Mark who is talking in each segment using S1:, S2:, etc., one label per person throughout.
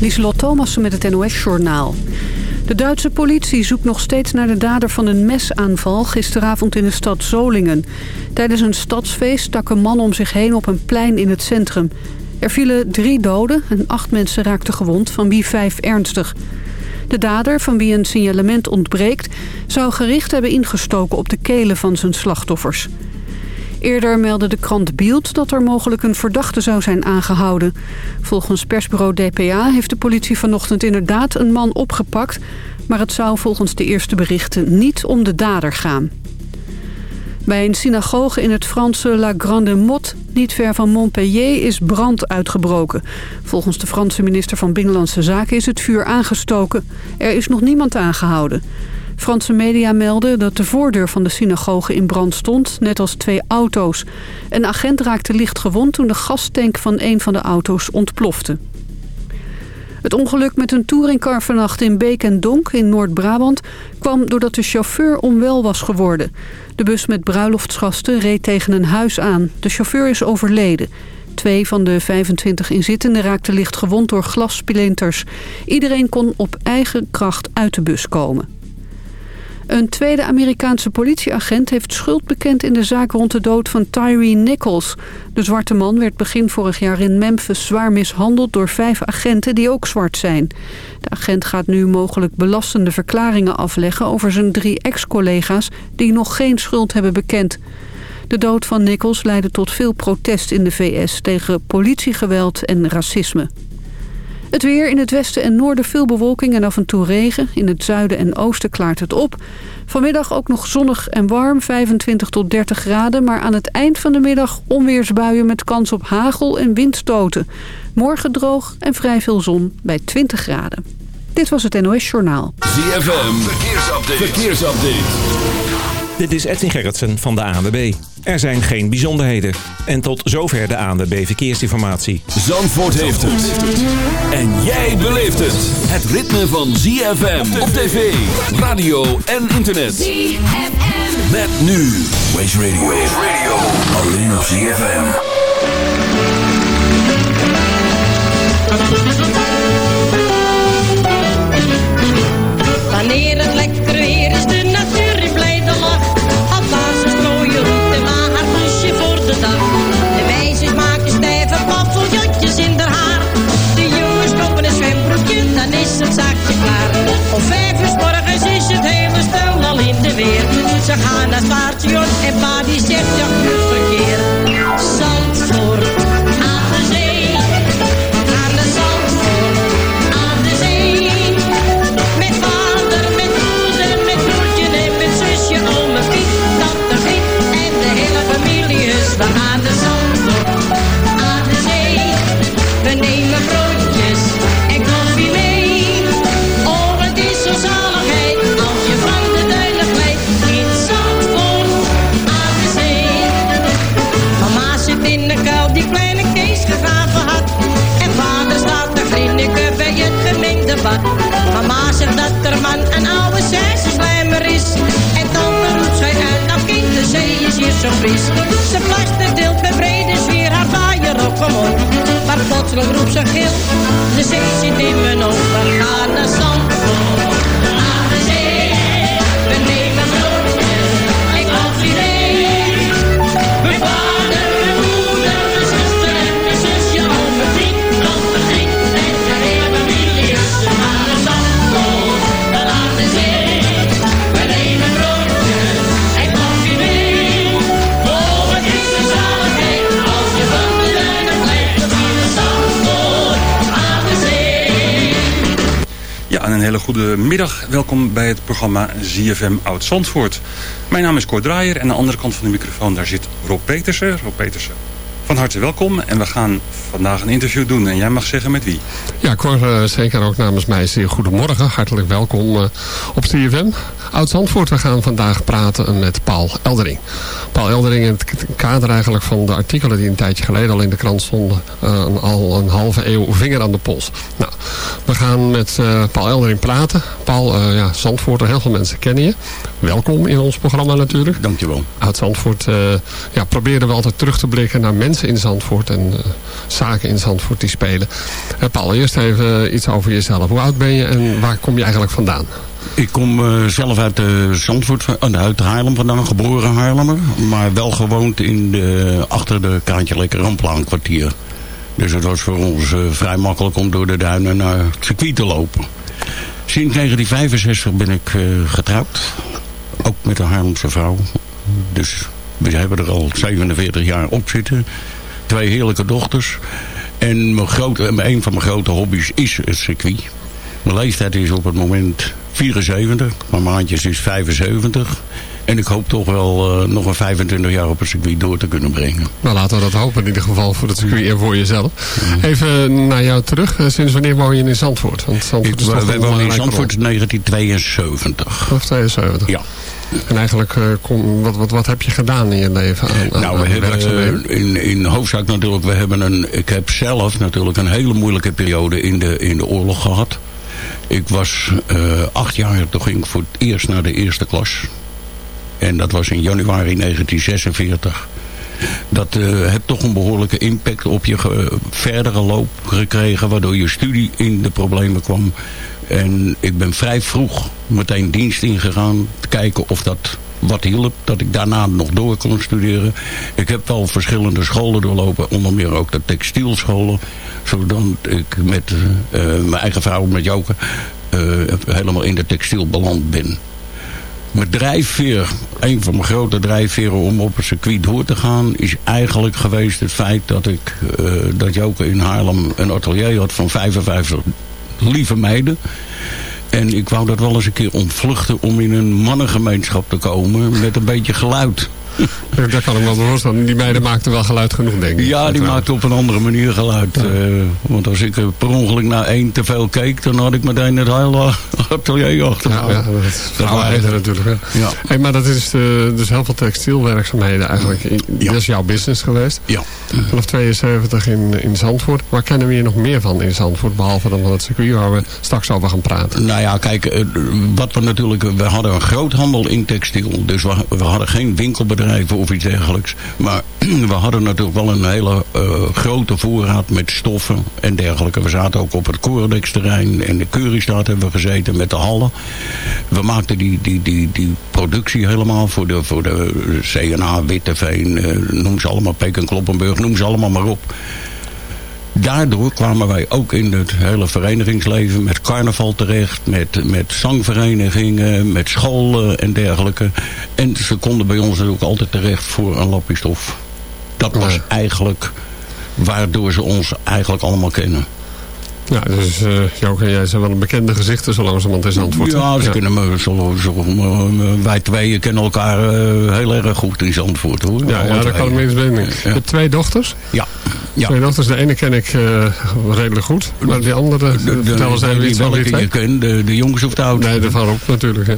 S1: Lieselot Thomassen met het NOS-journaal. De Duitse politie zoekt nog steeds naar de dader van een mesaanval... gisteravond in de stad Zolingen. Tijdens een stadsfeest stak een man om zich heen op een plein in het centrum. Er vielen drie doden en acht mensen raakten gewond, van wie vijf ernstig. De dader, van wie een signalement ontbreekt... zou gericht hebben ingestoken op de kelen van zijn slachtoffers. Eerder meldde de krant Bild dat er mogelijk een verdachte zou zijn aangehouden. Volgens persbureau DPA heeft de politie vanochtend inderdaad een man opgepakt... maar het zou volgens de eerste berichten niet om de dader gaan. Bij een synagoge in het Franse La Grande Motte, niet ver van Montpellier, is brand uitgebroken. Volgens de Franse minister van Binnenlandse Zaken is het vuur aangestoken. Er is nog niemand aangehouden. Franse media melden dat de voordeur van de synagoge in brand stond, net als twee auto's. Een agent raakte licht gewond toen de gastank van een van de auto's ontplofte. Het ongeluk met een touringcar vannacht in Beek en Donk in Noord-Brabant... kwam doordat de chauffeur onwel was geworden. De bus met bruiloftsgasten reed tegen een huis aan. De chauffeur is overleden. Twee van de 25 inzittenden raakten licht gewond door glassplinters. Iedereen kon op eigen kracht uit de bus komen. Een tweede Amerikaanse politieagent heeft schuld bekend in de zaak rond de dood van Tyree Nichols. De zwarte man werd begin vorig jaar in Memphis zwaar mishandeld door vijf agenten die ook zwart zijn. De agent gaat nu mogelijk belastende verklaringen afleggen over zijn drie ex-collega's die nog geen schuld hebben bekend. De dood van Nichols leidde tot veel protest in de VS tegen politiegeweld en racisme. Het weer in het westen en noorden veel bewolking en af en toe regen. In het zuiden en oosten klaart het op. Vanmiddag ook nog zonnig en warm, 25 tot 30 graden. Maar aan het eind van de middag onweersbuien met kans op hagel en windstoten. Morgen droog en vrij veel zon bij 20 graden. Dit was het NOS Journaal.
S2: ZFM, verkeersupdate. verkeersupdate.
S3: Dit is Edwin Gerritsen van de ANWB. Er zijn geen bijzonderheden. En tot zover de ANWB Verkeersinformatie.
S2: Zandvoort heeft het. En jij beleeft het. Het ritme van ZFM op tv, radio en internet. ZFM. Met nu Waze Radio. Radio. Alleen op ZFM.
S4: Ze gaan naar station en pa die zegt, ja, goed verkeer. Mama zegt dat er man een oude slijmer is. En dan roept zij uit, nou kind, de zee is hier zo fris. Ze plaster deelt met brede sfeer haar vaaier op omhoog. Maar plotseling roept ze gil, de zee zit in mijn ogen. Gaan naar Zandvoort, hele
S5: goede middag. Welkom bij het programma ZFM Oud Zandvoort. Mijn naam is Cor Draaier en aan de andere kant van de microfoon daar zit Rob Petersen. Rob Petersen, van harte welkom. En we gaan vandaag een interview doen en jij mag zeggen met wie.
S6: Ja, Cor, eh, zeker ook namens mij zeer goedemorgen. Hartelijk welkom eh, op CFM. Oud-Zandvoort, we gaan vandaag praten met Paul Eldering. Paul Eldering in het kader eigenlijk van de artikelen die een tijdje geleden al in de krant stonden. eh, al een halve eeuw vinger aan de pols. Nou, we gaan met eh, Paul Eldering praten. Paul, eh ja, Zandvoort, heel veel mensen kennen je. Welkom in ons programma natuurlijk.
S5: Dankjewel.
S6: Uit Zandvoort eh, ja, proberen we altijd terug te blikken naar mensen in Zandvoort. En zaken in Zandvoort die spelen. Paul, eerst even iets over jezelf. Hoe oud ben je en waar kom je eigenlijk vandaan?
S7: Ik kom uh, zelf uit de Zandvoort, uit Haarlem vandaan, geboren Haarlemmer. Maar wel gewoond in de, achter de Kraantje Lekker Ramplaan. Dus het was voor ons uh, vrij makkelijk om door de duinen naar het circuit te lopen. Sinds 1965 ben ik uh, getrouwd. Ook met een Haarlemse vrouw. Dus we hebben er al 47 jaar op zitten. Twee heerlijke dochters. En mijn grote, een van mijn grote hobby's is het circuit. Mijn leeftijd is op het moment 74. Mijn maandjes is 75. En ik hoop toch wel uh, nog een 25 jaar op het circuit door te kunnen brengen.
S6: Nou, laten we dat hopen in ieder geval voor het circuit en voor jezelf. Even naar jou terug. Eh, sinds wanneer woon je in Zandvoort?
S7: Want Zandvoort ik, is wij wonen in Zandvoort in 1972.
S6: Of 72?
S7: Ja.
S6: En eigenlijk, uh, kom, wat, wat, wat heb je gedaan in je leven aan,
S7: Nou, we hebben in, in hoofdzaak natuurlijk, we hebben een, ik heb zelf natuurlijk een hele moeilijke periode in de, in de oorlog gehad. Ik was uh, acht jaar, toen ging ik voor het eerst naar de eerste klas. En dat was in januari 1946. Dat uh, heeft toch een behoorlijke impact op je verdere loop gekregen... waardoor je studie in de problemen kwam. En ik ben vrij vroeg meteen dienst ingegaan... te kijken of dat wat hielp, dat ik daarna nog door kon studeren. Ik heb wel verschillende scholen doorlopen, onder meer ook de textielscholen. Zodat ik met uh, mijn eigen vrouw, met Joke, uh, helemaal in de textiel beland ben. Mijn drijfveer, een van mijn grote drijfveren om op het circuit door te gaan... is eigenlijk geweest het feit dat ik, uh, dat Joke in Haarlem een atelier had van 55 lieve meiden... En ik wou dat wel eens een keer ontvluchten om in een mannengemeenschap te komen met een beetje geluid.
S6: Dat kan ik wel voorstellen. Die meiden maakten wel geluid genoeg, denk ik.
S7: Ja, die maakten op een andere manier geluid. Ja. Uh, want als ik per ongeluk naar één te veel keek... dan had ik meteen het hele atelier achter.
S6: Ja, ja, dat is natuurlijk. Hè. Ja. Hey, maar dat is dus heel veel textielwerkzaamheden eigenlijk. Ja. Dat is jouw business geweest.
S7: Ja.
S6: Vanaf 72 in, in Zandvoort. Waar kennen we je nog meer van in Zandvoort? Behalve dan van het circuit waar we straks over gaan praten.
S7: Nou ja, kijk. Uh, wat we natuurlijk... We hadden een groothandel in textiel. Dus we, we hadden geen winkelbedrijf of iets dergelijks. Maar we hadden natuurlijk wel een hele uh, grote voorraad met stoffen en dergelijke. We zaten ook op het Corendex-terrein en de Keuristaat hebben we gezeten met de hallen. We maakten die, die, die, die productie helemaal voor de, voor de CNA, Witteveen, uh, noem ze allemaal, Peek en Kloppenburg, noem ze allemaal maar op daardoor kwamen wij ook in het hele verenigingsleven met carnaval terecht, met, met zangverenigingen, met scholen en dergelijke. En ze konden bij ons ook altijd terecht voor een lapje stof. Dat was eigenlijk waardoor ze ons eigenlijk allemaal kennen.
S6: Ja, dus uh, Joke en jij zijn wel een bekende gezichten zo langzamerhand is antwoord.
S7: Ja, ze ja. kennen me, zo, zo, wij tweeën kennen elkaar uh, heel erg goed in Zandvoort hoor.
S6: Ja, ja daar kan ik mee eens. Je hebt twee dochters?
S7: Ja. ja.
S6: Twee dochters, de ene ken ik uh, redelijk goed, maar die andere,
S7: de, eens even iets welke je kent, de, de jongens of de ouders?
S6: Nee, de vanop natuurlijk, ja.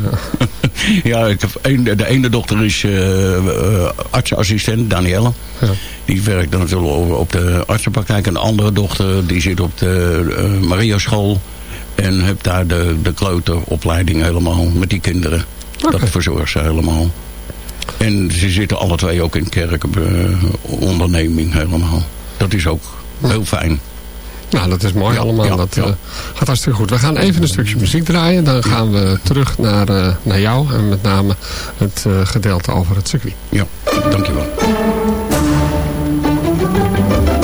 S7: ja, ik heb een, de ene dochter is artsassistent, Danielle. Ja. Die werkt dan natuurlijk op de artsenpraktijk. En de andere dochter die zit op de uh, Maria school. En heb daar de, de kleuteropleiding helemaal met die kinderen. Okay. Dat verzorgt ze helemaal. En ze zitten alle twee ook in kerkonderneming helemaal. Dat is ook heel fijn.
S6: Nou, dat is mooi ja, allemaal. Ja, dat ja. Uh, gaat hartstikke goed. We gaan even een stukje muziek draaien. Dan gaan we terug naar, uh, naar jou. En met name het uh, gedeelte over het circuit.
S7: Ja, dankjewel. Thank you.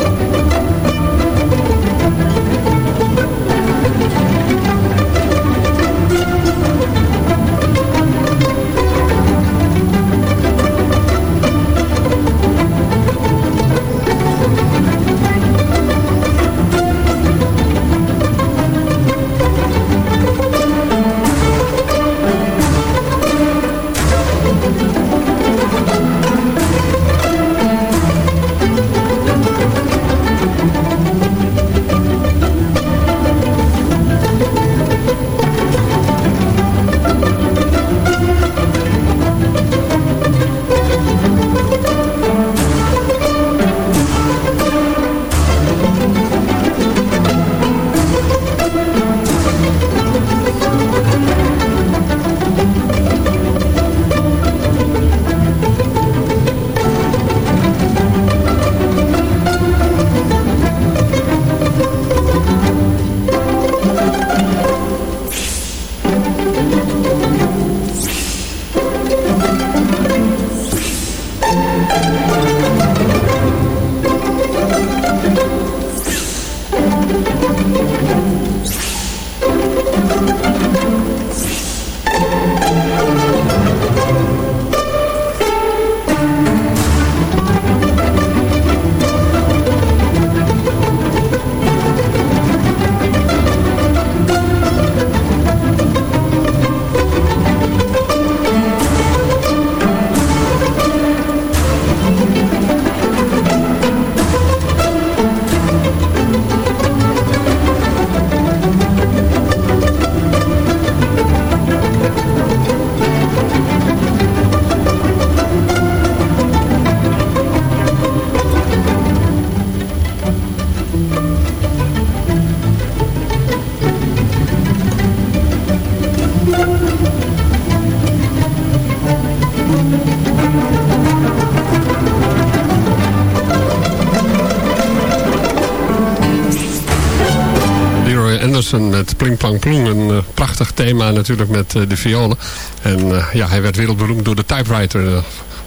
S6: Anderson met Pling Plang Ploeng. Een uh, prachtig thema natuurlijk met uh, de violen. En ja, hij werd wereldberoemd door de typewriter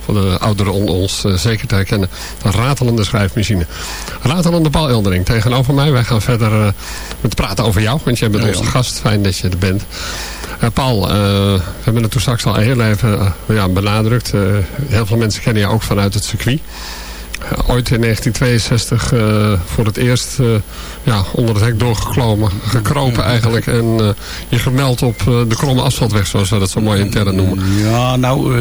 S6: voor de ouderen onder ons uh, zeker te herkennen. Een ratelende schrijfmachine. Ratelende Paul Eldering tegenover mij. Wij gaan verder uh, met praten over jou, want jij bent ja, onze ja. gast. Fijn dat je er bent. Uh, Paul, we hebben het toen straks al heel even ja, benadrukt. heel veel mensen kennen je ook vanuit het circuit. Ooit in 1962 voor het eerst ja, onder het hek doorgeklomen, gekropen eigenlijk. En uh, je gemeld op de kromme asfaltweg, zoals we dat zo mooi intern noemen.
S7: Ja, nou,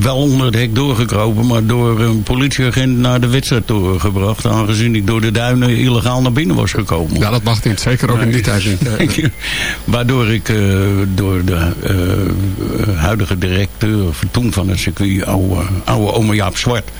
S7: wel onder het hek doorgekropen, maar door een politieagent naar de wedstrijd doorgebracht. Aangezien ik door de duinen illegaal naar binnen was gekomen.
S6: Ja, dat mag niet. Zeker ook nee, in die tijd niet.
S7: Waardoor ik door de huidige directeur, toen van het circuit, oude, oude oma Jaap Zwart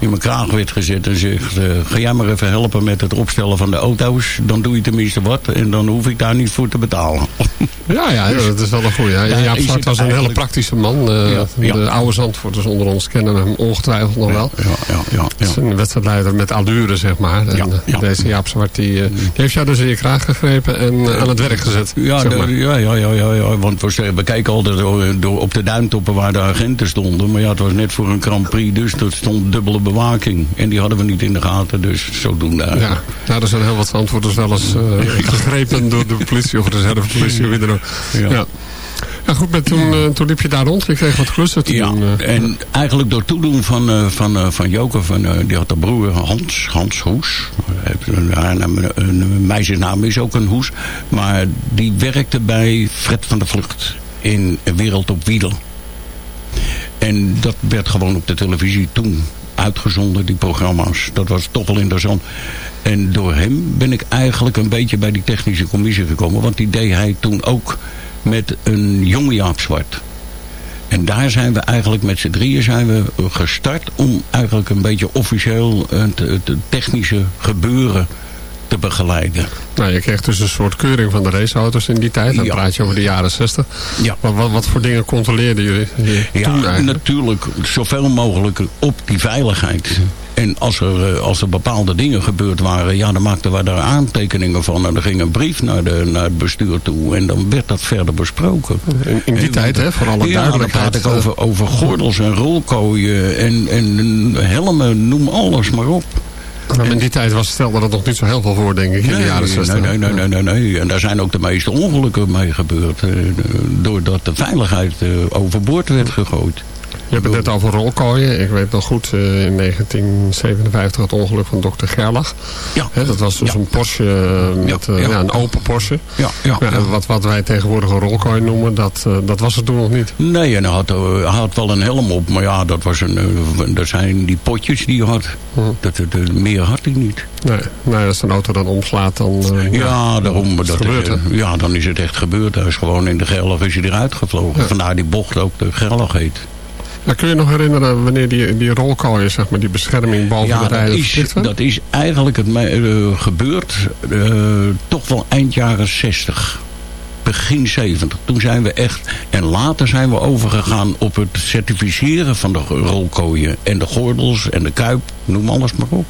S7: in mijn kraag werd gezet en zegt... Uh, ga jij maar even helpen met het opstellen van de auto's. Dan doe je tenminste wat en dan hoef ik daar niet voor te betalen.
S6: Ja, ja dat is wel een goeie. Ja, Jaap Zwart was een hele praktische man. Uh, ja, ja. De oude Zandvoorters onder ons kennen hem ongetwijfeld nog wel.
S7: Ja, ja, ja,
S6: ja. is een wedstrijdleider met allure, zeg maar. En deze Jaap Zwart die, uh, die, heeft jou dus in je kraag gegrepen en aan het werk gezet.
S7: Ja,
S6: zeg maar.
S7: ja, ja, ja, ja, want we, we kijken altijd door, door, op de duintoppen waar de agenten stonden. Maar ja, het was net voor een Grand Prix, dus er stond dubbele bewaking. En die hadden we niet in de gaten, dus zodoende eigenlijk.
S6: Ja, nou, er zijn heel wat Zandvoorters wel eens uh, gegrepen door de politie of de reservepolitie. Ook. Ja. ja. Ja, goed, maar toen, uh, toen liep je daar rond. Je kreeg wat klussen te
S7: ja,
S6: doen.
S7: Uh. en eigenlijk door toedoen van, uh, van, van Joker, van, die had een broer Hans, Hans Hoes. Een meisjesnaam is ook een Hoes. Maar die werkte bij Fred van der Vlucht in Wereld op Wiedel. En dat werd gewoon op de televisie toen uitgezonden, die programma's. Dat was toch wel interessant. En door hem ben ik eigenlijk een beetje bij die technische commissie gekomen. Want die deed hij toen ook met een jonge Jaap Zwart. En daar zijn we eigenlijk met z'n drieën zijn we gestart om eigenlijk een beetje officieel het, het technische gebeuren te begeleiden.
S6: Nou, je kreeg dus een soort keuring van de raceauto's in die tijd. Dan ja. praat je over de jaren 60.
S7: Ja.
S6: Maar wat, wat voor dingen controleerden jullie
S7: ja,
S6: toen eigenlijk?
S7: natuurlijk zoveel mogelijk op die veiligheid. En als er, als er bepaalde dingen gebeurd waren, ja, dan maakten wij daar aantekeningen van. En er ging een brief naar, de, naar het bestuur toe. En dan werd dat verder besproken.
S6: In, in die en, tijd, hè, voor alle
S7: ja,
S6: duidelijkheid.
S7: dan praat ik over, over gordels en rolkooien en, en helmen, noem alles maar op.
S6: In die tijd was stelde dat nog niet zo heel veel voor, denk ik, in
S7: nee,
S6: de jaren 60.
S7: Nee, nee, nee, nee, nee. En daar zijn ook de meeste ongelukken mee gebeurd. Eh, doordat de veiligheid uh, overboord werd gegooid.
S6: Je hebt het net over rolkooien. Ik weet nog goed, uh, in 1957 het ongeluk van dokter Gerlach.
S7: Ja.
S6: He, dat was dus
S7: ja.
S6: een Porsche met
S7: ja,
S6: uh,
S7: ja.
S6: ja, een open Porsche.
S7: Ja, ja.
S6: Wat, wat wij tegenwoordig een rolkooi noemen, dat, dat was het toen nog niet.
S7: Nee, en hij had, had wel een helm op. Maar ja, dat, was een, dat zijn die potjes die hij had.
S6: Hm.
S7: Dat, dat, meer had hij niet.
S6: Nee, nee, als een auto dan omslaat, dan...
S7: ja, daarom.
S6: dat
S7: gebeurt, is, ja, dan is het echt gebeurd. Hij is gewoon in de Gerlach is hij eruit gevlogen. Vandaar die bocht ook de Gerlach heet.
S6: Kun je nog herinneren wanneer die, die zeg maar, die bescherming boven
S7: ja,
S6: de rijden
S7: is, dat is eigenlijk het, uh, gebeurd uh, toch wel eind jaren 60. Begin 70. Toen zijn we echt... En later zijn we overgegaan op het certificeren van de rolkooien. En de gordels en de kuip. Noem alles maar op.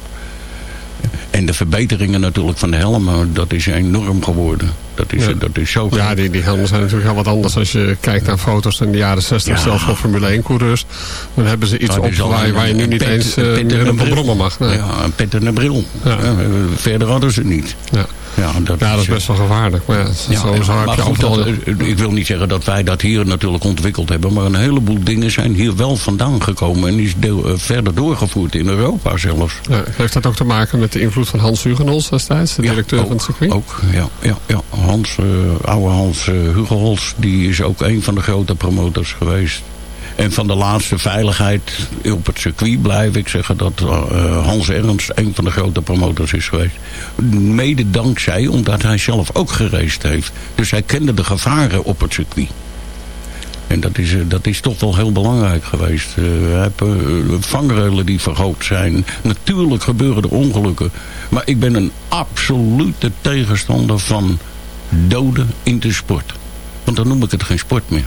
S7: En de verbeteringen natuurlijk van de helmen, dat is enorm geworden. Dat is,
S6: ja.
S7: dat is zo
S6: Ja, die, die helmen zijn natuurlijk heel wat anders. Als je kijkt naar foto's in de jaren 60, ja. zelfs van Formule 1 coureurs. Dan hebben ze iets op waar, je nu niet pet, eens uh, meer een brommen mag. Nee.
S7: Ja, een pet en een bril. Ja. Ja, verder hadden ze niet.
S6: Ja. Ja, dat, ja, dat is best wel gevaarlijk. Maar ja, ja, zo,
S7: ja,
S6: zo
S7: maar
S6: heb
S7: goed,
S6: je
S7: dat, ik wil niet zeggen dat wij dat hier natuurlijk ontwikkeld hebben. Maar een heleboel dingen zijn hier wel vandaan gekomen. En is deel, uh, verder doorgevoerd in Europa zelfs.
S6: Ja, heeft dat ook te maken met de invloed van Hans Hugenholz destijds? De directeur
S7: ook,
S6: van het circuit?
S7: Ook, ja. ja, ja. Hans, uh, oude Hans uh, Hugenholz, die is ook een van de grote promotors geweest. En van de laatste veiligheid op het circuit blijf ik zeggen dat uh, Hans Ernst een van de grote promotors is geweest. Mede dankzij, omdat hij zelf ook gereisd heeft. Dus hij kende de gevaren op het circuit. En dat is, dat is toch wel heel belangrijk geweest. We hebben vangreulen die verhoogd zijn. Natuurlijk gebeuren er ongelukken. Maar ik ben een absolute tegenstander van doden in de sport. Want dan noem ik het geen sport meer.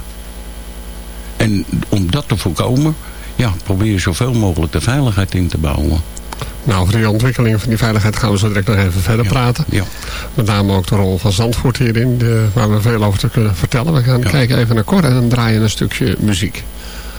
S7: En om dat te voorkomen, ja, probeer je zoveel mogelijk de veiligheid in te bouwen.
S6: Nou, over die ontwikkeling van die veiligheid gaan we zo direct nog even verder praten.
S7: Ja.
S6: Met name ook de rol van Zandvoort hierin, de, waar we veel over te kunnen vertellen. We gaan kijken even naar Cor en dan draaien een stukje muziek.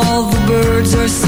S8: All the birds are singing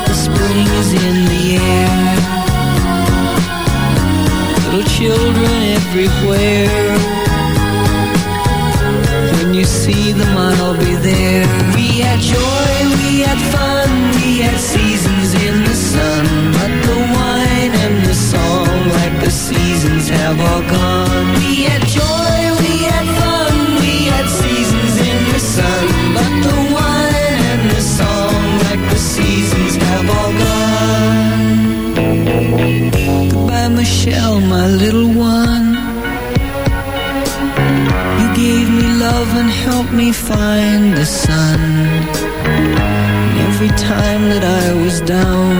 S8: is in the air. Little children everywhere. When you see them, I'll be there. We had joy, we had fun, we had seasons in the sun. But the wine and the song, like the seasons, have all gone. We had joy, Michelle, my little one. You gave me love and helped me find the sun. And every time that I was down,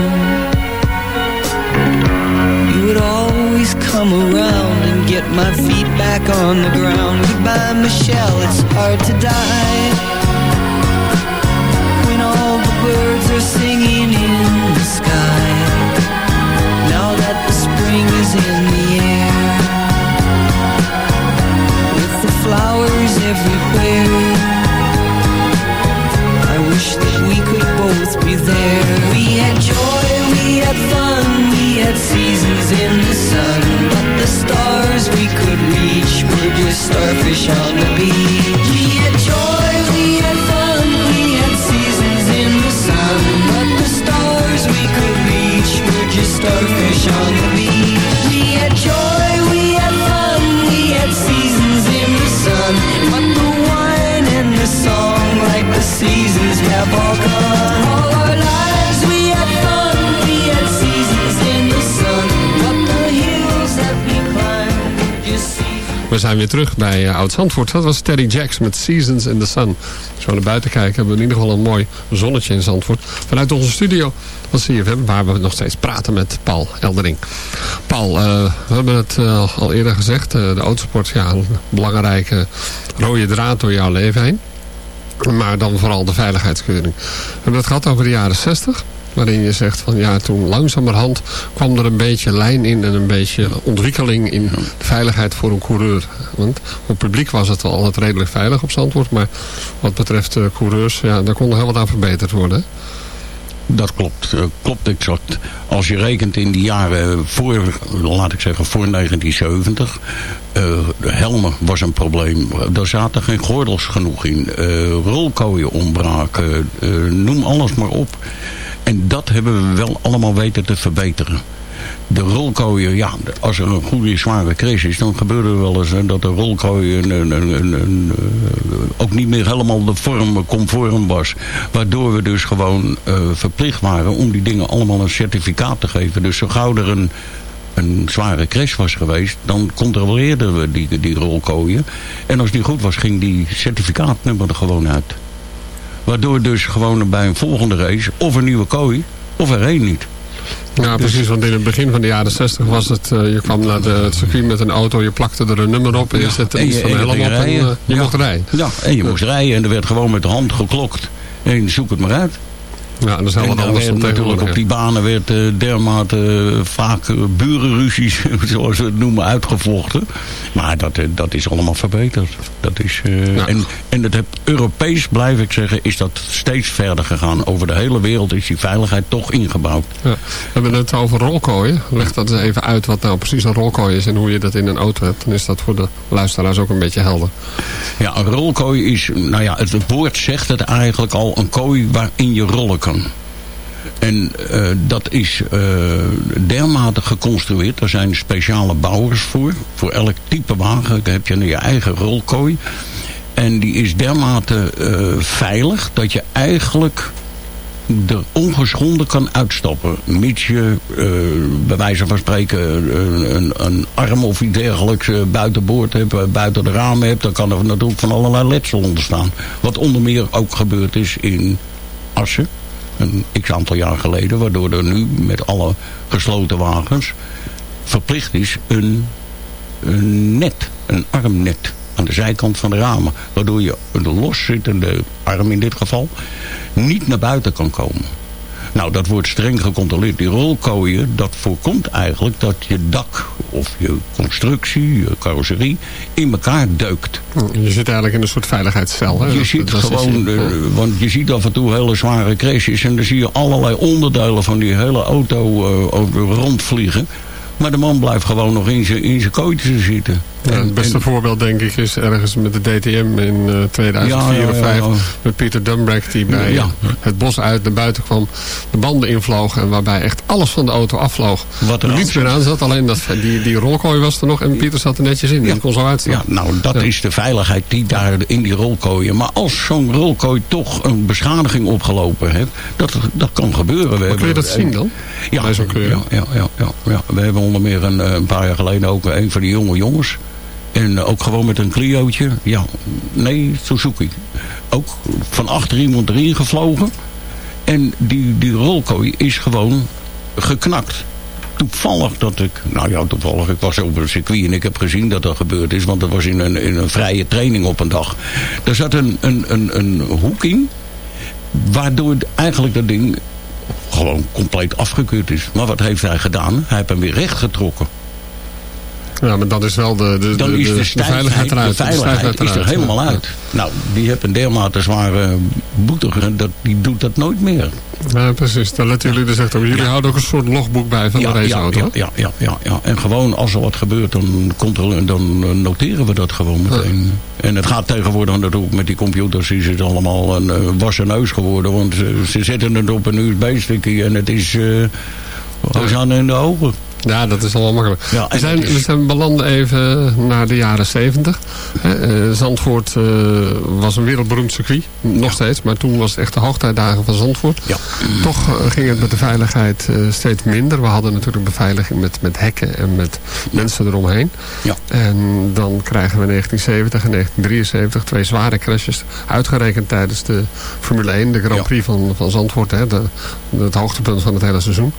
S8: you would always come around and get my feet back on the ground. Goodbye, Michelle, it's hard to die. Had seasons in the sun But the stars we could reach were just starfish on the beach. We had joy, we had fun, we had seasons in the sun But the stars we could reach were just starfish on the beach. We had joy, we had fun, we had seasons in the sun But the wine and the song like the seasons have all gone We
S6: zijn weer terug bij uh, Oud-Zandvoort. Dat was Terry Jacks met Seasons in the Sun. Als we naar buiten kijken hebben we in ieder geval een mooi zonnetje in Zandvoort. Vanuit onze studio van CFM, waar we nog steeds praten met Paul Eldering. Paul, uh, we hebben het uh, al eerder gezegd. De autosport, ja, een belangrijke rode draad door jouw leven heen. Maar dan vooral de veiligheidskeuring. We hebben het gehad over de jaren 60. Waarin je zegt van ja, toen langzamerhand kwam er een beetje lijn in en een beetje ontwikkeling in de veiligheid voor een coureur. Want voor het publiek was het wel altijd redelijk veilig op Zandvoort. Maar wat betreft uh, coureurs, ja, daar kon er heel wat aan verbeterd worden.
S7: Dat klopt, uh, klopt exact. Als je rekent in die jaren voor, laat ik zeggen, voor 1970... Uh, de helmen was een probleem. Er zaten geen gordels genoeg in. Uh, rolkooien ontbraken. noem alles maar op. En dat hebben we wel allemaal weten te verbeteren. De rolkooien, ja, als er een goede zware crash is... dan gebeurde er wel eens dat de rolkooien een, een, ook niet meer helemaal de vorm conform was. Waardoor we dus gewoon uh, verplicht waren om die dingen allemaal een certificaat te geven. Dus zo gauw er een, een zware crash was geweest... dan controleerden we die, die rolkooien. En als die goed was, ging die certificaatnummer er gewoon uit. Waardoor dus gewoon bij een volgende race of een nieuwe kooi of er één niet.
S6: Ja, precies. Want in het begin van de jaren 60 was het... eh, je kwam naar de, het circuit met een auto, je plakte er een nummer op... en je zette iets van helm op en eh, je
S7: Ja.
S6: mocht rijden.
S7: Ja, en je moest rijden en er werd gewoon met de hand geklokt. En zoek het maar uit.
S6: Ja, dat is heel
S7: En
S6: wat
S7: daar
S6: anders dan tegenwoordig.
S7: op die banen werd eh, dermate eh, vaak eh, burenruzies, zoals we het noemen, uitgevochten. Maar dat, dat is allemaal verbeterd. Dat is,
S6: Ja.
S7: En, en het heb, Europees, blijf ik zeggen, is dat steeds verder gegaan. Over de hele wereld is die veiligheid toch ingebouwd.
S6: Ja. We hebben het over rolkooien. Leg dat eens even uit wat nou precies een rolkooi is... en hoe je dat in een auto hebt. Dan is dat voor de luisteraars ook een beetje helder.
S7: Ja, een rolkooi is, nou ja, het woord zegt het eigenlijk al, een kooi waarin je rollen kan. En eh, dat is eh, dermate geconstrueerd. Er zijn speciale bouwers voor. Voor elk type wagen heb je je eigen rolkooi. En die is dermate eh, veilig dat je eigenlijk er ongeschonden kan uitstappen. Mits je, bij wijze van spreken, een, een, arm of iets dergelijks eh, buiten boord hebt, buiten de ramen hebt, dan kan er natuurlijk van allerlei letsel ontstaan. Wat onder meer ook gebeurd is in Assen, een x aantal jaar geleden, waardoor er nu met alle gesloten wagens verplicht is een, een net, een armnet aan de zijkant van de ramen. Waardoor je de loszittende arm in dit geval niet naar buiten kan komen. Nou, dat wordt streng gecontroleerd. Die rolkooien, dat voorkomt eigenlijk dat je dak of je constructie, je carrosserie, in elkaar deukt.
S6: Je zit eigenlijk in een soort veiligheidscel. Hè?
S7: Je
S6: Dat-
S7: ziet
S6: dat
S7: gewoon, eh, want je ziet af en toe hele zware crashes en dan zie je allerlei onderdelen van die hele auto ook rondvliegen. Maar de man blijft gewoon nog in zijn in zijn kooitje zitten.
S6: Ja, het beste
S7: en-
S6: voorbeeld denk ik is ergens met de DTM in eh, 2004
S7: Ja, ja,
S6: of
S7: ja,
S6: 5
S7: ja.
S6: met Pieter Dumbrek die bij eh, het bos uit naar buiten kwam, de banden invloog en waarbij echt alles van de auto afvloog.
S7: Wat er
S6: niets meer aan zat, alleen dat, die, die rolkooi was er nog en Pieter zat er netjes in. Die kon zo uitstaan.
S7: Ja, nou, dat is de veiligheid die daar in die rolkooien. Maar als zo'n rolkooi toch een beschadiging opgelopen heeft, dat, dat kan gebeuren. We
S6: Maar kun je dat zien dan?
S7: Ja, ja, ja, ja, ja. we hebben onder meer een, eh, een paar jaar geleden ook een van die jonge jongens. En eh, ook gewoon met een Clio'tje. Ja, nee, Suzuki. Ook van achter iemand erin gevlogen. En die, die rolkooi is gewoon geknakt. Toevallig dat ik, nou ja, toevallig, ik was op een circuit en ik heb gezien dat dat gebeurd is, want dat was in een, in een vrije training op een dag. Er zat een, een, een, een hoek in, waardoor eigenlijk dat ding gewoon compleet afgekeurd is. Maar wat heeft hij gedaan? Hij heeft hem weer recht getrokken.
S6: Ja, maar dat is wel de, de,
S7: Dan
S6: de,
S7: is de,
S6: de veiligheid
S7: de
S6: eruit.
S7: veiligheid
S6: stijfheid
S7: is er helemaal uit. Nou, die heeft een dermate zware boete, dat, die doet dat nooit meer.
S6: Ja, precies. Daar letten jullie dus echt op. Jullie houden ook een soort logboek bij van de raceauto.
S7: ja, ja, ja, ja, ja. En gewoon als er wat gebeurt, dan, dan eh, noteren we dat gewoon meteen. En het gaat tegenwoordig natuurlijk met die computers, is het allemaal een uh, wassen neus geworden. Want ze, ze zetten het op een USB-stickje en het is... eh uh, aan in de ogen.
S6: Ja, dat is allemaal makkelijk.
S7: Ja,
S6: we, zijn, we zijn belanden even naar de jaren 70. Hè, eh, Zandvoort eh, was een wereldberoemd circuit. Nog steeds. Maar toen was het echt de hoogtijdagen van Zandvoort.
S7: Ja.
S6: Toch eh, ging het met de veiligheid steeds minder. We hadden natuurlijk beveiliging met, met hekken en met mensen eromheen.
S7: Ja.
S6: En dan krijgen we in 1970 en 1973 twee zware crashes. Uitgerekend tijdens de Formule 1, de Grand. Prix van, van Zandvoort. Hè, de, het hoogtepunt van het hele seizoen.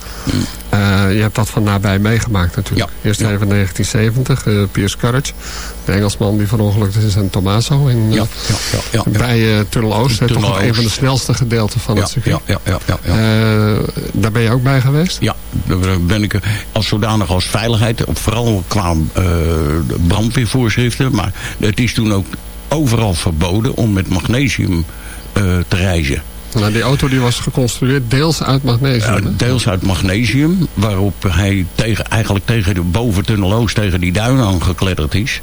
S6: Eh, je hebt dat van nabij meegemaakt natuurlijk.
S7: Ja.
S6: Eerst even 1970, eh Piers Courage. De Engelsman die verongelukt is in Tomaso. In, eh,
S7: Ja, ja, ja.
S6: Bij eh, Tunnel Oost.
S7: Tunnel
S6: toch wel een
S7: Oost.
S6: van de snelste gedeelten van het circuit.
S7: ja, ja, ja, ja, ja.
S6: Eh, daar ben je ook bij geweest?
S7: Ja, daar ben ik als zodanig als veiligheid, vooral qua eh, brandweervoorschriften. Maar het is toen ook overal verboden om met magnesium eh, te reizen.
S6: Nou, die auto die was geconstrueerd deels uit magnesium.
S7: Ja, deels uit magnesium, waarop hij tegen, eigenlijk tegen de boventunnelloos tegen die duin aangekletterd is.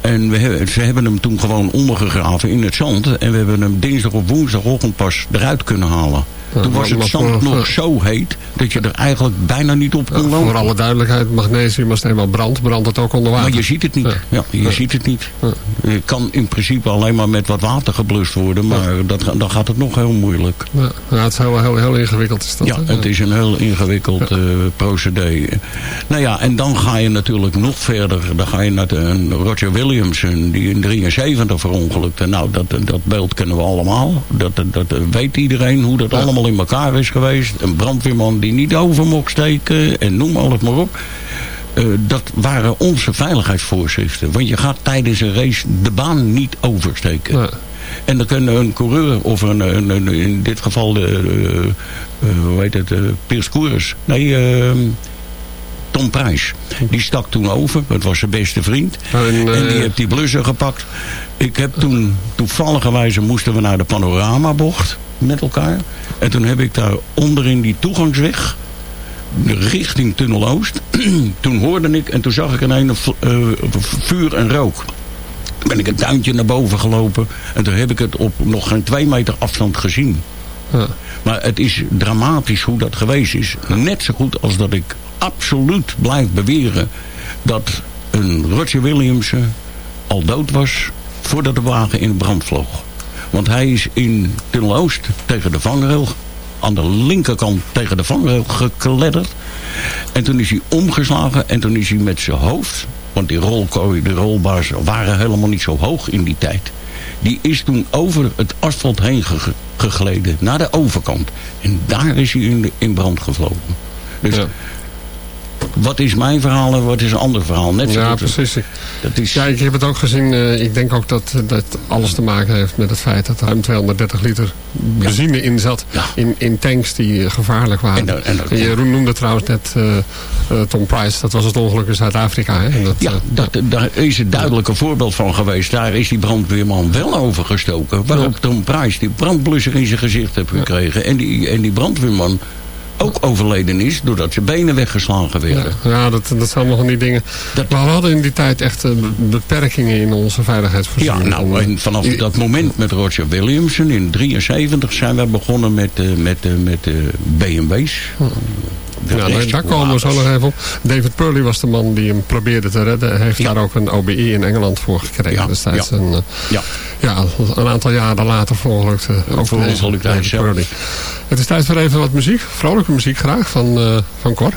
S7: En we hebben, ze hebben hem toen gewoon ondergegraven in het zand. En we hebben hem dinsdag of woensdagochtend pas eruit kunnen halen. Toen was het zand nog zo heet dat je er eigenlijk bijna niet op kon lopen.
S6: voor alle duidelijkheid, magnesium als het eenmaal brandt, brandt het ook onder water.
S7: Maar je ziet het niet.
S6: Ja.
S7: Je ziet het niet. Kan in principe alleen maar met wat water geblust worden. Maar dat, dan gaat het nog heel moeilijk.
S6: Ja, het is heel, heel, heel ingewikkeld. Is dat,
S7: Ja, het is een heel ingewikkeld eh, procedé. Nou ja, en dan ga je natuurlijk nog verder. Dan ga je naar de, een Roger Williamson, die in 73 verongelukte. Nou, dat, dat beeld kennen we allemaal. Dat, dat, dat weet iedereen hoe dat allemaal allemaal in elkaar is geweest. Een brandweerman die niet over mocht steken en noem alles maar op. Eh, dat waren onze veiligheidsvoorschriften. Want je gaat tijdens een race de baan niet oversteken. En dan kan een coureur, of een, een, een- in dit geval de, eh, hoe heet het, Piers Koers. Nee, eh, Tom Prijs. Die stak toen over, het was zijn beste vriend.
S6: En,
S7: En die
S6: eh,
S7: heeft die blusser gepakt. Ik heb toen, toevalligerwijze moesten we naar de panoramabocht met elkaar. En toen heb ik daar onderin die toegangsweg, richting Tunnel Oost. toen hoorde ik, en toen zag ik een eh, vuur en rook. Toen ben ik een tuintje naar boven gelopen. En toen heb ik het op nog geen twee meter afstand gezien.
S6: Ja.
S7: Maar het is dramatisch hoe dat geweest is. Net zo goed als dat ik absoluut blijf beweren... dat een Roger Williamson al dood was... voordat de wagen in brand vloog. Want hij is in Tunnel Oost tegen de vangrail... aan de linkerkant tegen de vangrail gekledderd. En toen is hij omgeslagen en toen is hij met zijn hoofd... want die rolkooi, de rolbars waren helemaal niet zo hoog in die tijd... die is toen over het asfalt heen ge- gegleden, naar de overkant. En daar is hij in, de- in brand gevlogen. Dus. Wat is mijn verhaal en wat is een ander verhaal? Net zo
S6: ja, precies.
S7: Dat is,
S6: Ja, ik heb het ook gezien. eh, ik denk ook dat dat alles te maken heeft met het feit dat er ruim 230 liter benzine in zat.
S7: Ja.
S6: In, in tanks die eh, gevaarlijk waren.
S7: En en
S6: je noemde trouwens net eh, Tom Price. Dat was het ongeluk in Zuid-Afrika.
S7: Ja, dat, daar is een duidelijk een voorbeeld van geweest. Daar is die brandweerman wel overgestoken. Waarop Tom Price die brandblusser in zijn gezicht heeft gekregen. En, die, en die brandweerman ook overleden is doordat zijn benen weggeslagen werden.
S6: Ja, ja dat, dat zijn allemaal van die dingen.
S7: Dat-
S6: Maar we hadden in die tijd echt eh, beperkingen in onze
S7: Ja,
S6: veiligheidsvoorziening.
S7: nou, en vanaf dat moment met Roger Williamson in 73 zijn we begonnen met, eh, met, eh, met BMW's.
S6: Ja, daar, komen we zo nog even op. David Purley was de man die hem probeerde te redden. Hij heeft
S7: Ja.
S6: daar ook een OBE in Engeland voor gekregen
S7: Ja,
S6: destijds.
S7: ja.
S6: En, eh,
S7: Ja.
S6: ja, een aantal jaren later verongelukte ook
S7: hij
S6: David. Purley. Het is tijd voor even wat muziek. Vrolijke muziek graag van, eh, van Cor.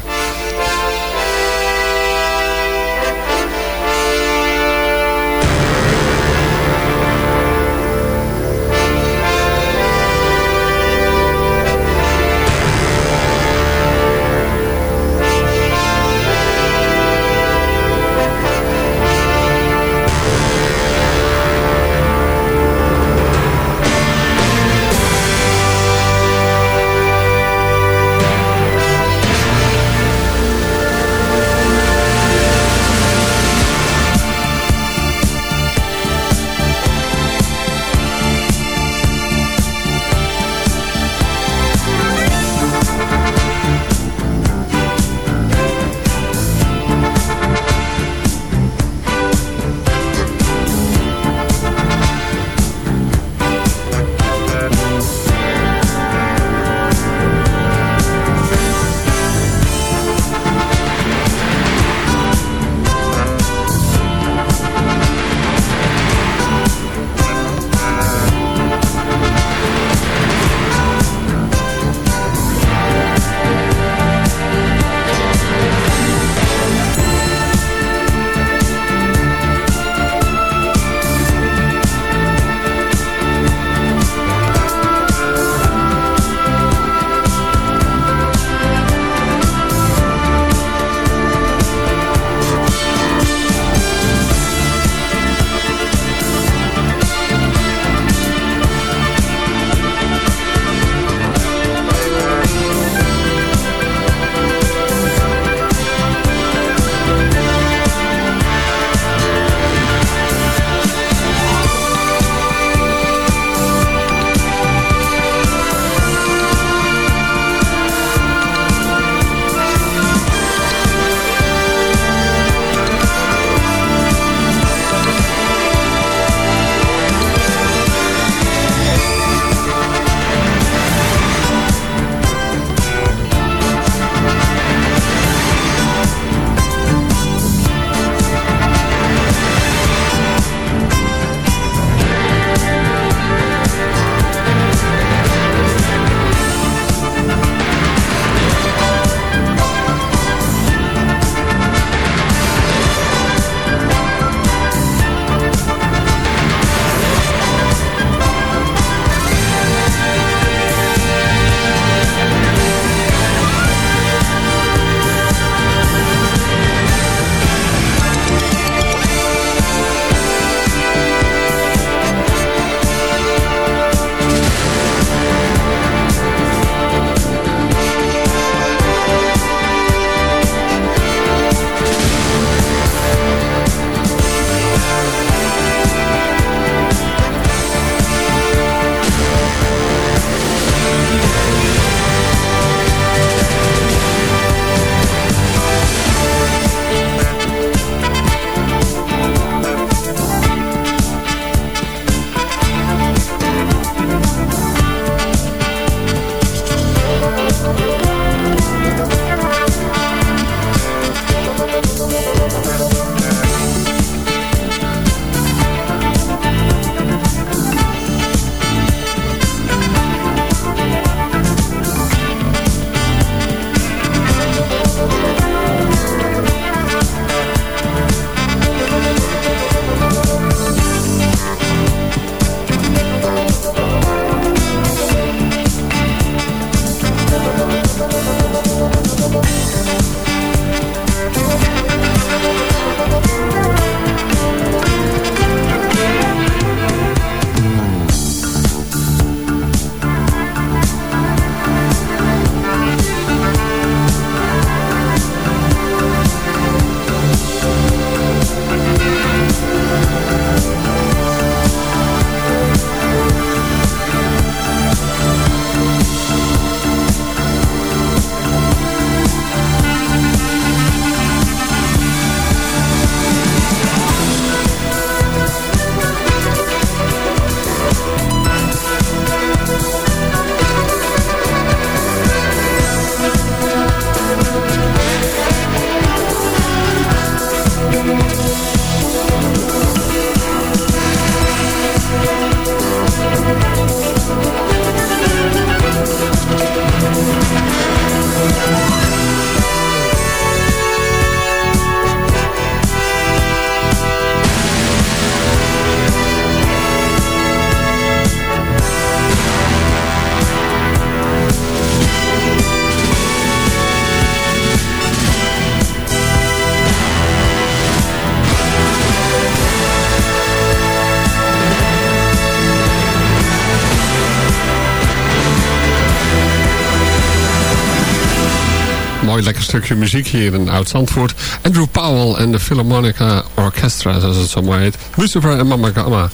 S6: Mooi lekker stukje muziek hier in Oud-Zandvoort. Andrew Powell en de Philharmonica Orchestra, zoals het zo mooi heet. Lucifer en Mama Gamma.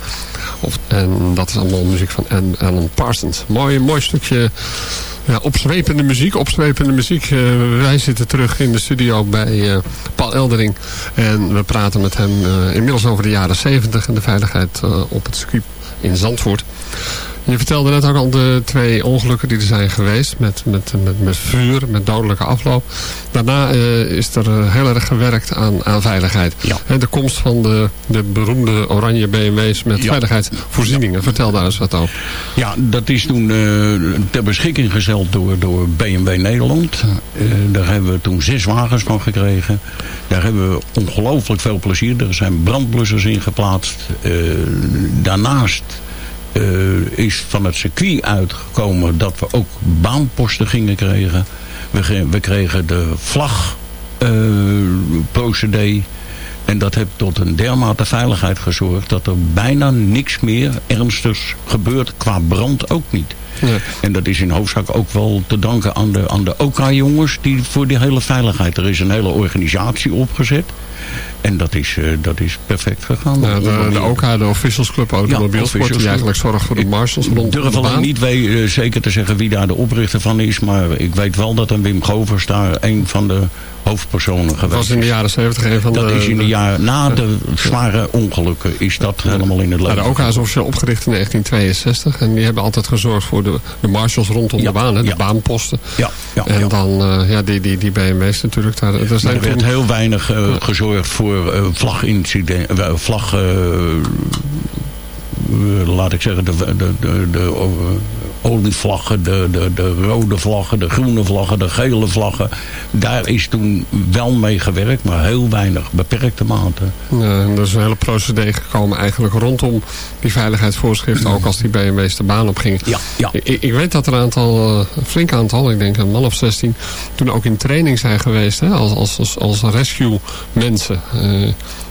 S6: Of, en dat is allemaal muziek van Alan Parsons. Mooi, mooi stukje ja, opzwepende muziek. Opzwepende muziek. Uh, wij zitten terug in de studio bij uh, Paul Eldering. En we praten met hem uh, inmiddels over de jaren 70 en de veiligheid op het circuit in Zandvoort. Je vertelde net ook al de twee ongelukken die er zijn geweest. Met, met, met, met vuur, met dodelijke afloop. Daarna uh, is er uh, heel erg gewerkt aan, aan veiligheid.
S7: Ja.
S6: En de komst van de, de beroemde oranje BMW's met
S7: Ja.
S6: veiligheidsvoorzieningen. Vertel daar eens wat over.
S7: Ja, dat is toen eh, ter beschikking gesteld door, door BMW Nederland. Eh, daar hebben we toen zes wagens van gekregen. Daar hebben we ongelooflijk veel plezier. Er zijn brandblussers in geplaatst. Eh, daarnaast eh, is van het circuit uitgekomen dat we ook baanposten gingen krijgen. We, we kregen de vlag eh. En dat heeft tot een dermate veiligheid gezorgd... dat er bijna niks meer ernstigs gebeurt. Qua brand ook niet.
S6: Ja.
S7: En dat is in hoofdzaak ook wel te danken aan de, aan de OKA-jongens... die voor die hele veiligheid... Er is een hele organisatie opgezet. En dat is, eh, dat is perfect gegaan.
S6: Ja, de, de OK, de Officials Club Automobielsport,
S7: Officials
S6: die eigenlijk zorgt voor de marshals
S7: Ik
S6: rond
S7: durf
S6: de
S7: alleen niet we- eh, zeker te zeggen wie daar de oprichter van is. Maar ik weet wel dat een Wim Govers daar een van de hoofdpersonen
S6: Dat
S7: geweest
S6: was in de jaren 70 een van
S7: Dat
S6: de...
S7: is in de jaren na de zware ongelukken is dat helemaal in het
S6: Ja,
S7: leven.
S6: de OK is officieel opgericht in 1962. En die hebben altijd gezorgd voor de, de marshals rondom
S7: Ja,
S6: de baan. Hè, de
S7: ja.
S6: baanposten.
S7: Ja, ja,
S6: En
S7: ja.
S6: dan ja, ja, die, die, die BMW's natuurlijk. Daar, daar zijn
S7: er werd
S6: toen-
S7: heel weinig gezorgd voor eh vlagincidenten, eh, vlag, eh, laat ik zeggen, de, de, de, de olievlaggen, de, de, de rode vlaggen, de groene vlaggen, de gele vlaggen. Daar is toen wel mee gewerkt, maar heel weinig, beperkte mate.
S6: Ja, en er is een hele procedé gekomen eigenlijk rondom die veiligheidsvoorschriften. Ook als die BMW's de baan op gingen.
S7: Ja, ja.
S6: Ik, ik weet dat er een aantal, eh, een flink aantal, ik denk een man of 16, toen ook in training zijn geweest. Hè, als, als, als, als rescue mensen. eh,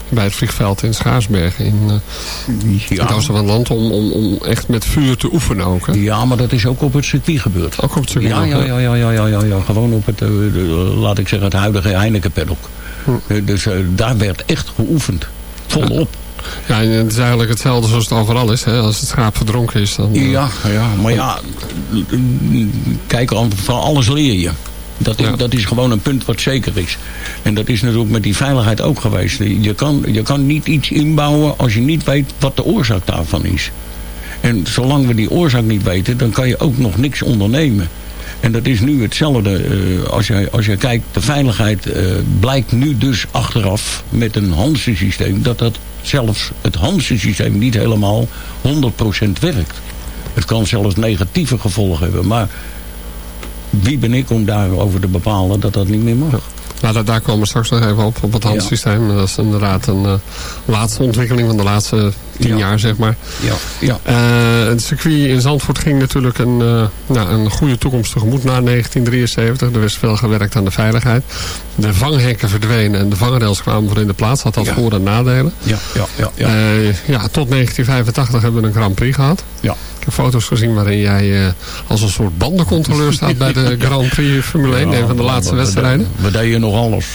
S6: bij het vliegveld in Schaarsbergen in, uh, in het
S7: Ja,
S6: oosten van land. Om, om, om echt met vuur te oefenen ook. Hè?
S7: ja, maar dat is ook op het circuit gebeurd.
S6: Ook op het circuit
S7: Ja, ja, ja, ja, ja, ja, ja, ja. gewoon op het, eh, laat ik zeggen, het huidige Heineken-paddock. Eh, Dus eh, daar werd echt geoefend. Volop.
S6: Ja, en het is eigenlijk hetzelfde zoals het overal is. Hè? Als het schaap verdronken is, dan... eh,
S7: Ja, ja, maar ja, kijk, van alles leer je. Dat is, dat is gewoon een punt wat zeker is. En dat is natuurlijk met die veiligheid ook geweest. Je kan, je kan niet iets inbouwen als je niet weet wat de oorzaak daarvan is. En zolang we die oorzaak niet weten, dan kan je ook nog niks ondernemen. En dat is nu hetzelfde. eh, als, je, als je kijkt, de veiligheid eh, blijkt nu dus achteraf met een Hansen-systeem... dat dat zelfs het Hansen-systeem niet helemaal 100% werkt. Het kan zelfs negatieve gevolgen hebben. Maar wie ben ik om daarover te bepalen dat dat niet meer mag?
S6: Nou, daar, daar komen we straks nog even op, op het handsysteem. Dat is inderdaad een eh, laatste ontwikkeling van de laatste tien
S7: Ja.
S6: jaar, zeg maar.
S7: Ja, ja.
S6: Eh, het circuit in Zandvoort ging natuurlijk een, eh, nou, een goede toekomst tegemoet na 1973. Er is veel gewerkt aan de veiligheid. De vanghekken verdwenen en de vangrails kwamen voor in de plaats. Had dat
S7: Ja.
S6: voor- en nadelen.
S7: ja, ja, ja, ja.
S6: Eh, ja, tot 1985 hebben we een Grand Prix gehad.
S7: Ja.
S6: Ik heb foto's gezien waarin jij als een soort bandencontroleur staat bij de Grand Prix Formule 1.
S7: Ja,
S6: een van de laatste
S7: we-
S6: wedstrijden.
S7: We, we deden nog alles.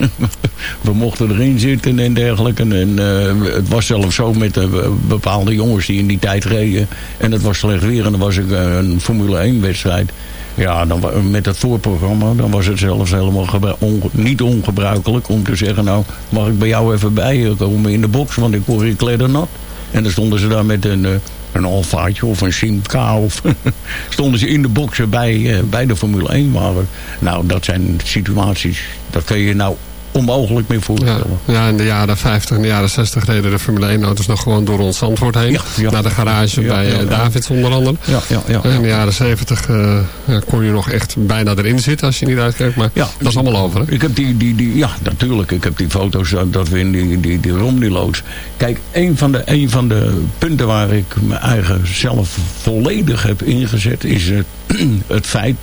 S7: we mochten erin zitten en dergelijke. En het was zelfs zo met eh, bepaalde jongens die in die tijd reden. En het was slecht weer en dan was ik eh, een Formule 1 wedstrijd. Ja, dan, met het voorprogramma, dan was het zelfs helemaal niet ongebruikelijk om te zeggen... nou, mag ik bij jou even bij eh, komen in de box, want ik word hier kleddernat. En dan stonden ze daar met een, een Alfaatje of een Simca. Of stonden ze in de boxen bij, bij de Formule 1 wagen. Nou, dat zijn situaties, dat kun je nou onmogelijk meer
S6: Ja,
S7: voorstellen.
S6: ja, in de jaren 50 en de jaren 60 reden de Formule 1 auto's nog gewoon door ons Zandvoort heen.
S7: Ja, ja.
S6: Naar de garage
S7: Ja,
S6: bij
S7: ja,
S6: eh,
S7: ja.
S6: Davids onder andere.
S7: Ja, ja, ja.
S6: In de jaren 70 eh, ja, kon je nog echt bijna erin zitten als je niet uitkijkt. Maar
S7: Ja.
S6: dat is allemaal over. Hè?
S7: Ik heb die, die, die, ja, natuurlijk. Ik heb die foto's dat, dat we in die, die, die Romney loods. Kijk, een van, de, een van de punten waar ik mijn eigen zelf volledig heb ingezet... is het, het feit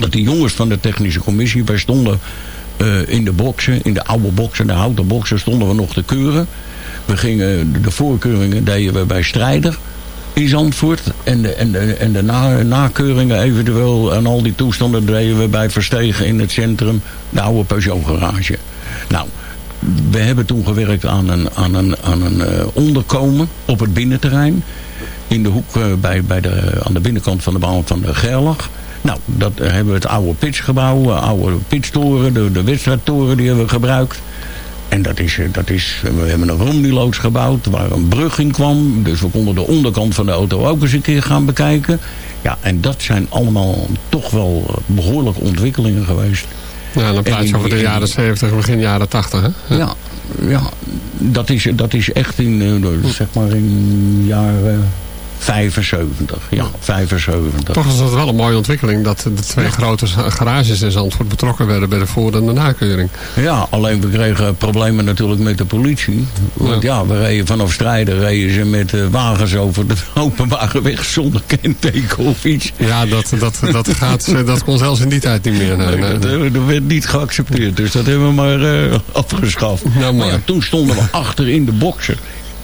S7: dat die jongens van de technische commissie... wij stonden eh, in de boksen, in de oude boksen, de houten boksen... stonden we nog te keuren. We gingen, de voorkeuringen deden we bij Strijder. in Zandvoort. En de, en de, en de na, nakeuringen eventueel en al die toestanden deden we bij Verstegen in het centrum. De oude Peugeot garage. Nou, we hebben toen gewerkt aan een, aan een, aan een uh, onderkomen op het binnenterrein. In de hoek uh, bij, bij de, aan de binnenkant van de baan van de Gerlach. Nou, dat uh, hebben we het oude pitchgebouw, oude pitstoren, de, de wedstrijdtoren die hebben we gebruikt. En dat is, dat is, we hebben een Romney-loods gebouwd waar een brug in kwam. Dus we konden de onderkant van de auto ook eens een keer gaan bekijken. Ja, en dat zijn allemaal toch wel behoorlijke ontwikkelingen geweest.
S9: Ja, dan praat je over de jaren 70, begin jaren 80, hè?
S7: Ja, ja dat, is, dat is echt in, zeg maar in jaren 75, ja, 75.
S9: Toch was dat wel een mooie ontwikkeling dat de twee ja. grote garages in Zandvoort betrokken werden bij de voor- en de nakeuring.
S7: Ja, alleen we kregen problemen natuurlijk met de politie. Want ja, ja we reden vanaf strijden reden ze met uh, wagens over de openbare weg zonder kenteken of iets.
S9: Ja, dat, dat, dat, gaat, dat kon zelfs in die tijd niet meer. Nee,
S7: nee, dat, dat, werd niet geaccepteerd, dus dat hebben we maar uh, afgeschaft. Nou, maar ja, toen stonden we achter in de boksen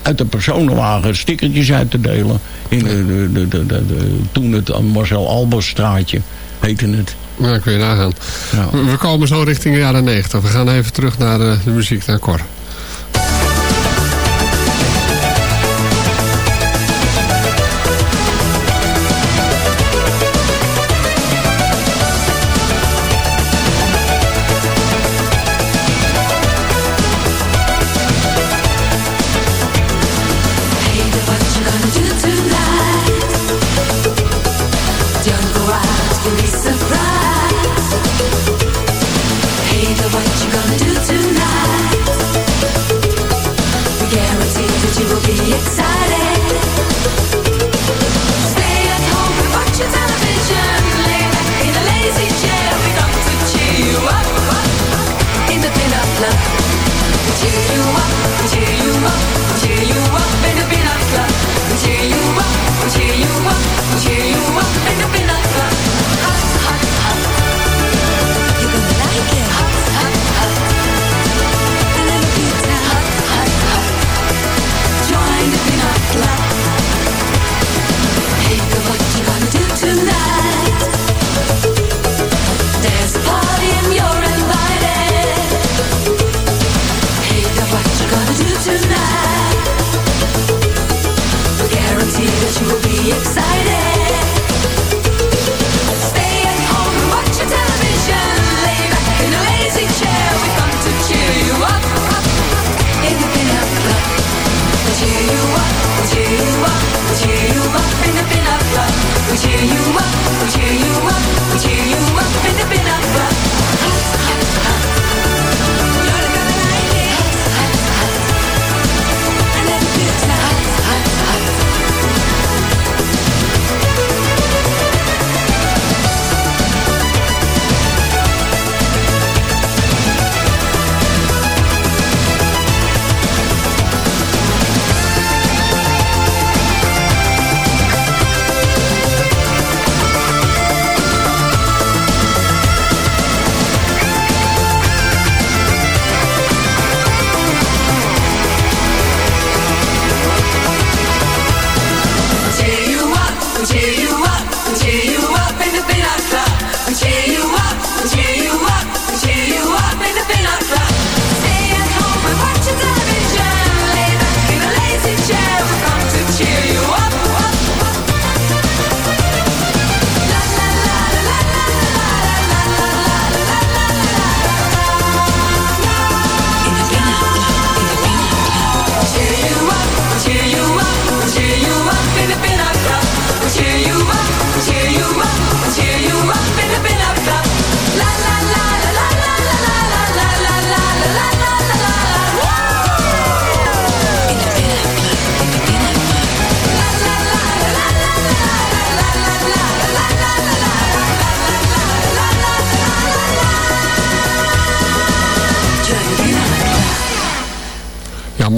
S7: uit de personenwagen stickertjes uit te delen. In de, de, de, de, toen het Marcel Albersstraatje heette het.
S9: Ja, kun je nagaan. Ja. We komen zo richting de jaren 90. We gaan even terug naar de, de muziek, naar Cor.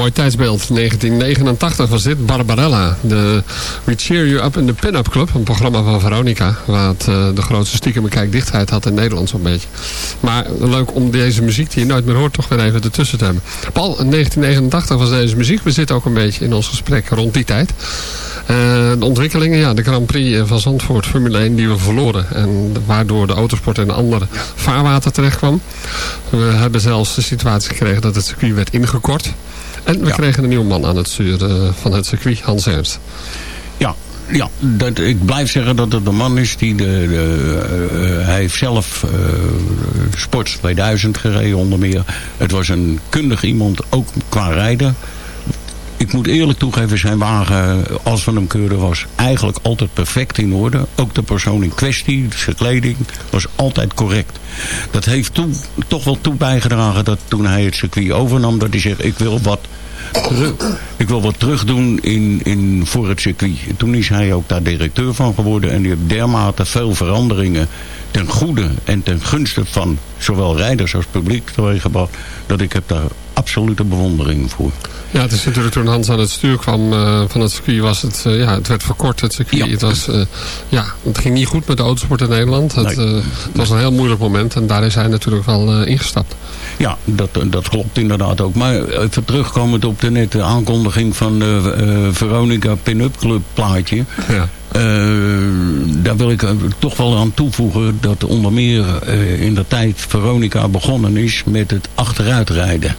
S6: Mooi tijdsbeeld. 1989 was dit. Barbarella. De We Cheer You Up in the Pin-Up Club. Een programma van Veronica. Waar het uh, de grootste stiekem kijkdichtheid had in Nederland zo'n beetje. Maar leuk om deze muziek die je nooit meer hoort toch weer even ertussen te hebben. Paul, in 1989 was deze muziek. We zitten ook een beetje in ons gesprek rond die tijd. Uh, de ontwikkelingen, ja, de Grand Prix van Zandvoort, Formule 1, die we verloren. En waardoor de autosport in een andere vaarwater terecht kwam. We hebben zelfs de situatie gekregen dat het circuit werd ingekort. En we
S7: Ja.
S6: kregen een nieuwe man aan het stuur eh, van het circuit, Hans Ernst.
S7: Ja, ja dat, ik blijf zeggen dat het de man is die de, de eh, hij heeft zelf eh, de Sports 2000 gereden onder meer. Het was een kundig iemand, ook qua rijden. Ik moet eerlijk toegeven, zijn wagen, als we hem keurden, was eigenlijk altijd perfect in orde. Ook de persoon in kwestie, zijn kleding, was altijd correct. Dat heeft toch wel toe bijgedragen dat toen hij het circuit overnam, dat hij zegt, ik wil wat terug- ik wil wat terugdoen in, in, voor het circuit. En toen is hij ook daar directeur van geworden. En die heeft dermate veel veranderingen ten goede en ten gunste van zowel rijders als publiek teweeggebracht. Dat ik heb daar absolute bewondering voor.
S6: Ja, het is natuurlijk toen Hans aan het stuur kwam eh, van het circuit, was het, eh, ja, het werd verkort, het circuit.
S7: Ja.
S6: Het, was, eh, ja, het ging niet goed met de autosport in Nederland. Het,
S7: Nee.
S6: het was een heel moeilijk moment en daar is hij natuurlijk wel ingestapt.
S7: Ja, dat, dat klopt inderdaad ook. Maar even terugkomend op de nette aankondiging van de eh, Veronica Pin-Up Club plaatje.
S6: Ja.
S7: Eh, daar wil ik eh, toch wel aan toevoegen dat onder meer in de tijd Veronica begonnen is met het achteruitrijden.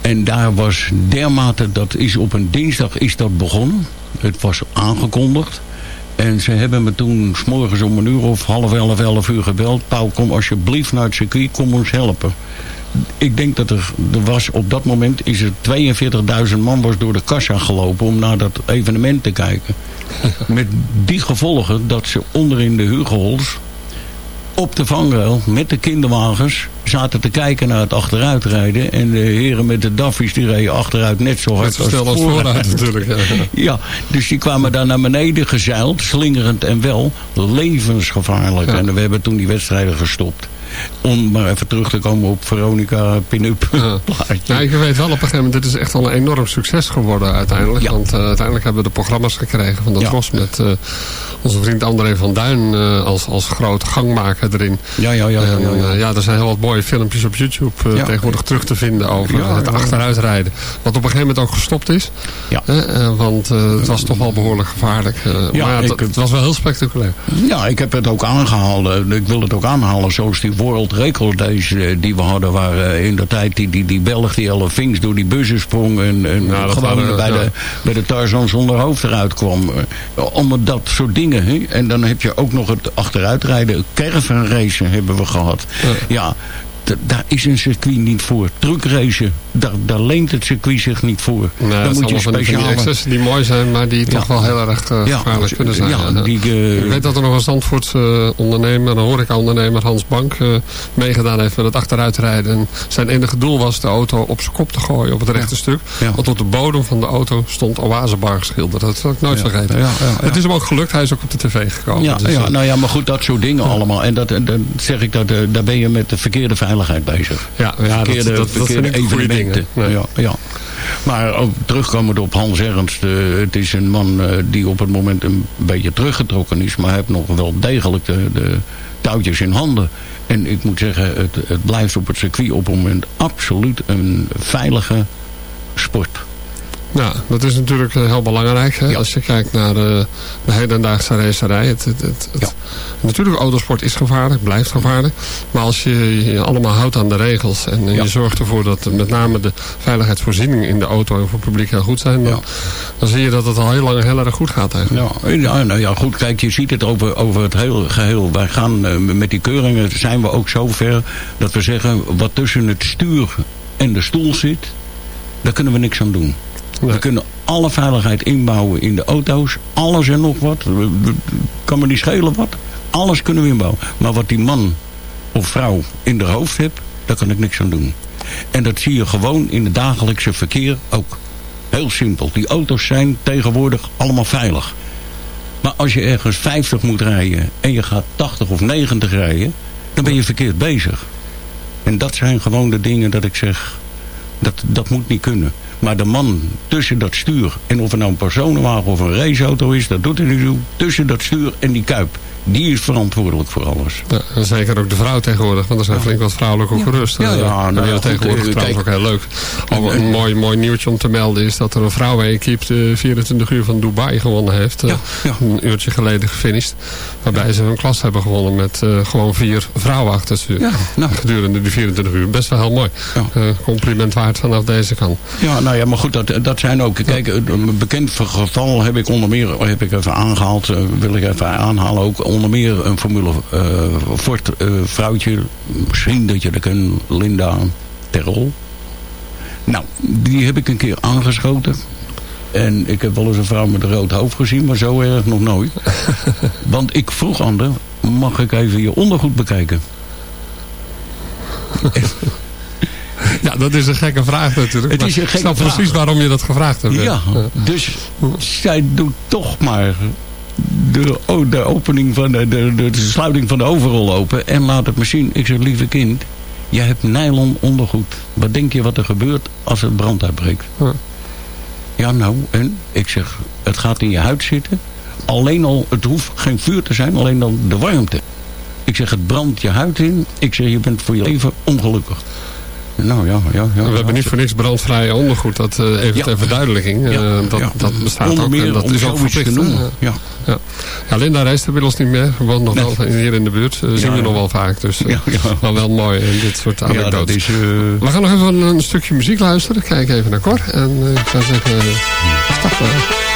S7: En daar was dermate, dat is op een dinsdag is dat begonnen. Het was aangekondigd. En ze hebben me toen s morgens om een uur of half elf, elf uur gebeld. Pauw, kom alsjeblieft naar het circuit, kom ons helpen. Ik denk dat er, er was op dat moment is er 42.000 man was door de kassa gelopen om naar dat evenement te kijken. Met die gevolgen dat ze onderin de Hugohols op de vangrail met de kinderwagens zaten te kijken naar het achteruitrijden. En de heren met de daffies die reden achteruit net zo hard
S6: snel als vooruit natuurlijk. Ja.
S7: ja, dus die kwamen daar naar beneden gezeild, slingerend en wel levensgevaarlijk.
S6: Ja.
S7: En we hebben toen die wedstrijden gestopt. Om maar even terug te komen op Veronica Pin-Up plaatje.
S6: Ja, ik weet wel op een gegeven moment, dit is echt wel een enorm succes geworden uiteindelijk.
S7: Ja.
S6: Want eh, uiteindelijk hebben we de programma's gekregen van de
S7: Ja.
S6: Met eh, onze vriend André van Duin eh, als, als grote gangmaker erin.
S7: Ja, ja, ja. ja,
S6: En,
S7: ja, ja.
S6: er zijn heel wat mooie filmpjes op YouTube tegenwoordig terug te vinden over het achteruitrijden. Wat op een gegeven moment ook gestopt is.
S7: Ja.
S6: Want het was toch wel behoorlijk gevaarlijk.
S7: Ja,
S6: maar het, het was wel heel spectaculair.
S7: Ja, ik heb het ook aangehaald. Eh, Ik wil het ook aanhalen. Zoals die World Record Days eh, die we hadden. Waar eh, in de tijd die, die, die Belg die alle vings door die bussen sprong. En, gewoon bij,
S6: ja.
S7: de, bij de Tarzan zonder hoofd eruit kwam. Eh, Allemaal dat soort dingen. En dan heb je ook nog het achteruitrijden. Caravan racen hebben we gehad.
S6: Ja.
S7: Ja. Daar is een circuit niet voor. Truckracen, daar, daar leent het circuit zich niet voor.
S6: Nee,
S7: dan moet je
S6: van die- die
S7: speciale...
S6: mooi zijn, maar die toch wel heel erg eh, gevaarlijk kunnen zijn.
S7: ja, die, eh,
S6: Ik weet dat er nog een Zandvoortse eh, ondernemer, een horeca-ondernemer, Hans Bank, meegedaan heeft met het achteruitrijden. En zijn enige doel was de auto op zijn kop te gooien op het rechte stuk. Want op de bodem van de auto stond Oasebar geschilderd. Dat zal ik nooit vergeten.
S7: ja, ja, ja.
S6: Het is hem ook gelukt, hij is ook op de tv gekomen.
S7: Ja,
S6: Dus,
S7: ja, nou ja, maar goed, dat soort dingen allemaal. En dat, dan zeg ik dat, daar ben je met de verkeerde veiligheid bezig.
S6: ja, ja, dat,
S7: verkeerde,
S6: dat, dat
S7: verkeerde
S6: goede
S7: evenementen.
S6: Nee.
S7: Ja, ja. Maar ook terugkomend op Hans Ernst. eh, het is een man eh, die op het moment een beetje teruggetrokken is. Maar hij heeft nog wel degelijk de, de touwtjes in handen. En ik moet zeggen, het, het blijft op het circuit op het moment absoluut een veilige sport.
S6: Ja, dat is natuurlijk eh, heel belangrijk. Hè?
S7: Ja.
S6: Als je kijkt naar eh, de hedendaagse racerij. Het, het, het, het- Natuurlijk, autosport is gevaarlijk, blijft gevaarlijk. Maar als je je allemaal houdt aan de regels... en eh,
S7: Ja.
S6: je zorgt ervoor dat met name de veiligheidsvoorzieningen in de auto... en voor het publiek heel goed zijn... Dan,
S7: Ja.
S6: dan zie je dat het al heel lang heel erg goed gaat eigenlijk.
S7: Ja, ja, nou ja, goed, kijk, je ziet het over, over het heel geheel. Wij gaan eh, met die keuringen, zijn we ook zover dat we zeggen... wat tussen het stuur en de stoel zit, daar kunnen we niks aan doen. We kunnen alle veiligheid inbouwen in de auto's. Alles en nog wat. Kan me niet schelen wat. Alles kunnen we inbouwen. Maar wat die man of vrouw in haar hoofd heeft, daar kan ik niks aan doen. En dat zie je gewoon in het dagelijkse verkeer ook. Heel simpel. Die auto's zijn tegenwoordig allemaal veilig. Maar als je ergens 50 moet rijden en je gaat 80 of 90 rijden, dan ben je verkeerd bezig. En dat zijn gewoon de dingen dat ik zeg, Dat, dat moet niet kunnen. Maar de man tussen dat stuur... en of het nou een personenwagen of een raceauto is... dat doet er niet toe. Tussen dat stuur en die kuip. Die is verantwoordelijk voor alles.
S6: Ja, en zeker ook de vrouw tegenwoordig, want er zijn flink wat vrouwelijke gerust.
S7: Ja, ja,
S6: ja,
S7: nou ja, goed,
S6: tegenwoordig
S7: eh,
S6: trouwens ook heel leuk. Al een mooi, mooi nieuwtje om te melden is dat er een vrouwen-equipe de 24 uur van Dubai gewonnen heeft. Eh,
S7: Ja, ja.
S6: Een uurtje geleden gefinished. Waarbij ze hun klas hebben gewonnen met eh, gewoon vier vrouwen achter
S7: nou.
S6: Gedurende die 24 uur. Best wel heel mooi.
S7: Ja.
S6: Eh, compliment waard vanaf deze kant.
S7: Ja, nou ja, maar goed, dat, dat zijn ook... Kijk, een bekend geval heb ik onder meer heb ik even aangehaald. eh, wil ik even aanhalen ook. Onder meer een Formule eh, Ford eh, vrouwtje. Misschien dat je dat kent. Linda Terrell. Nou, die heb ik een keer aangeschoten. En ik heb wel eens een vrouw met een rood hoofd gezien. Maar zo erg nog nooit. Want ik vroeg aan. Mag ik even je ondergoed bekijken?
S6: Ja, dat is een gekke vraag natuurlijk.
S7: Het is een
S6: ik snap
S7: vraag.
S6: precies waarom je dat gevraagd hebt.
S7: Ja, dus zij doet toch maar de, oh, de opening van de, de, de, sluiting van de overrol open en laat het me zien. Ik zeg, lieve kind, je hebt nylon ondergoed. Wat denk je wat er gebeurt als het brand uitbreekt?
S6: Ja.
S7: Ja, nou, en? Ik zeg, het gaat in je huid zitten. Alleen al, het hoeft geen vuur te zijn, alleen dan de warmte. Ik zeg, het brandt je huid in. Ik zeg, je bent voor je leven ongelukkig. Nou ja, ja, ja.
S6: We hebben niet voor niks brandvrije ondergoed. Dat eh, even ter verduidelijking. eh, dat, dat bestaat
S7: Onder
S6: ook. en dat is ook verplicht. hè.
S7: Ja.
S6: Ja. Linda reist inmiddels niet meer. Woont nog
S7: Nee.
S6: wel hier in de buurt. Eh, zien we nog wel vaak. Dus eh, maar wel mooi. En dit soort anekdotes.
S7: is... eh,
S6: We gaan nog even een, een stukje muziek luisteren. Kijk even naar Cor. En eh, ik zou zeggen, uh, stap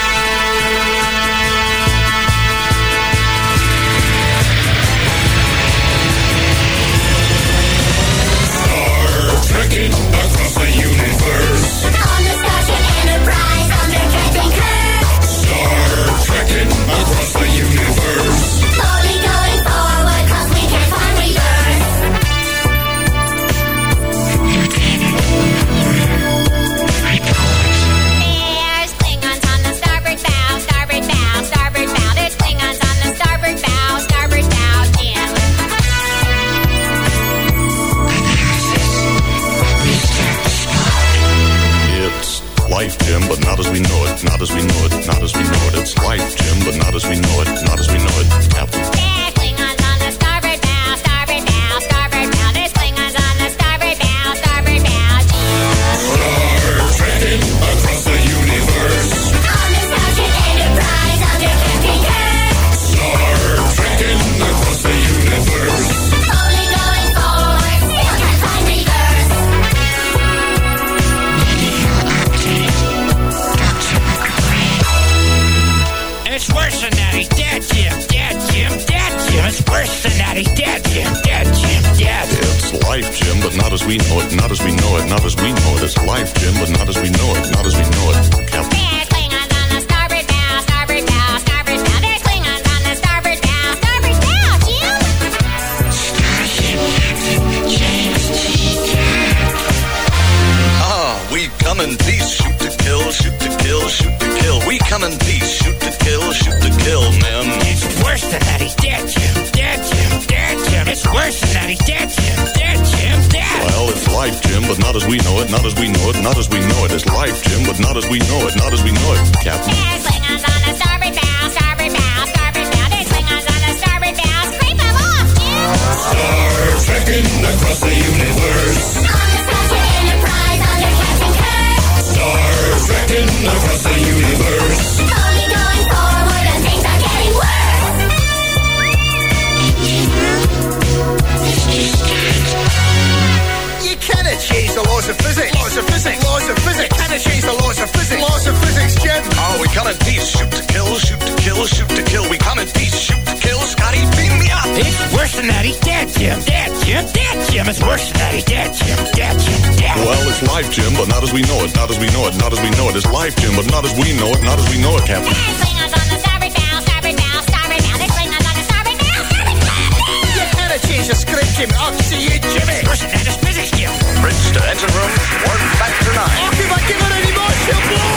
S10: Well, it's life, Jim, but not as we know it. Not as we know it. Not as we know it. It's life, Jim, but not as we know it. Not as we know it, Captain.
S11: There's Klingons on the starboard bow, starboard bow, starboard bow. There's Klingons on the starboard bow, starboard bow.
S12: You cannot change the script, Jim. I'll see you, Jimmy.
S13: Than that. It's physics, Jim.
S12: Bridge to engine room, one factor nine. Oh, if I give it any more, she'll blow.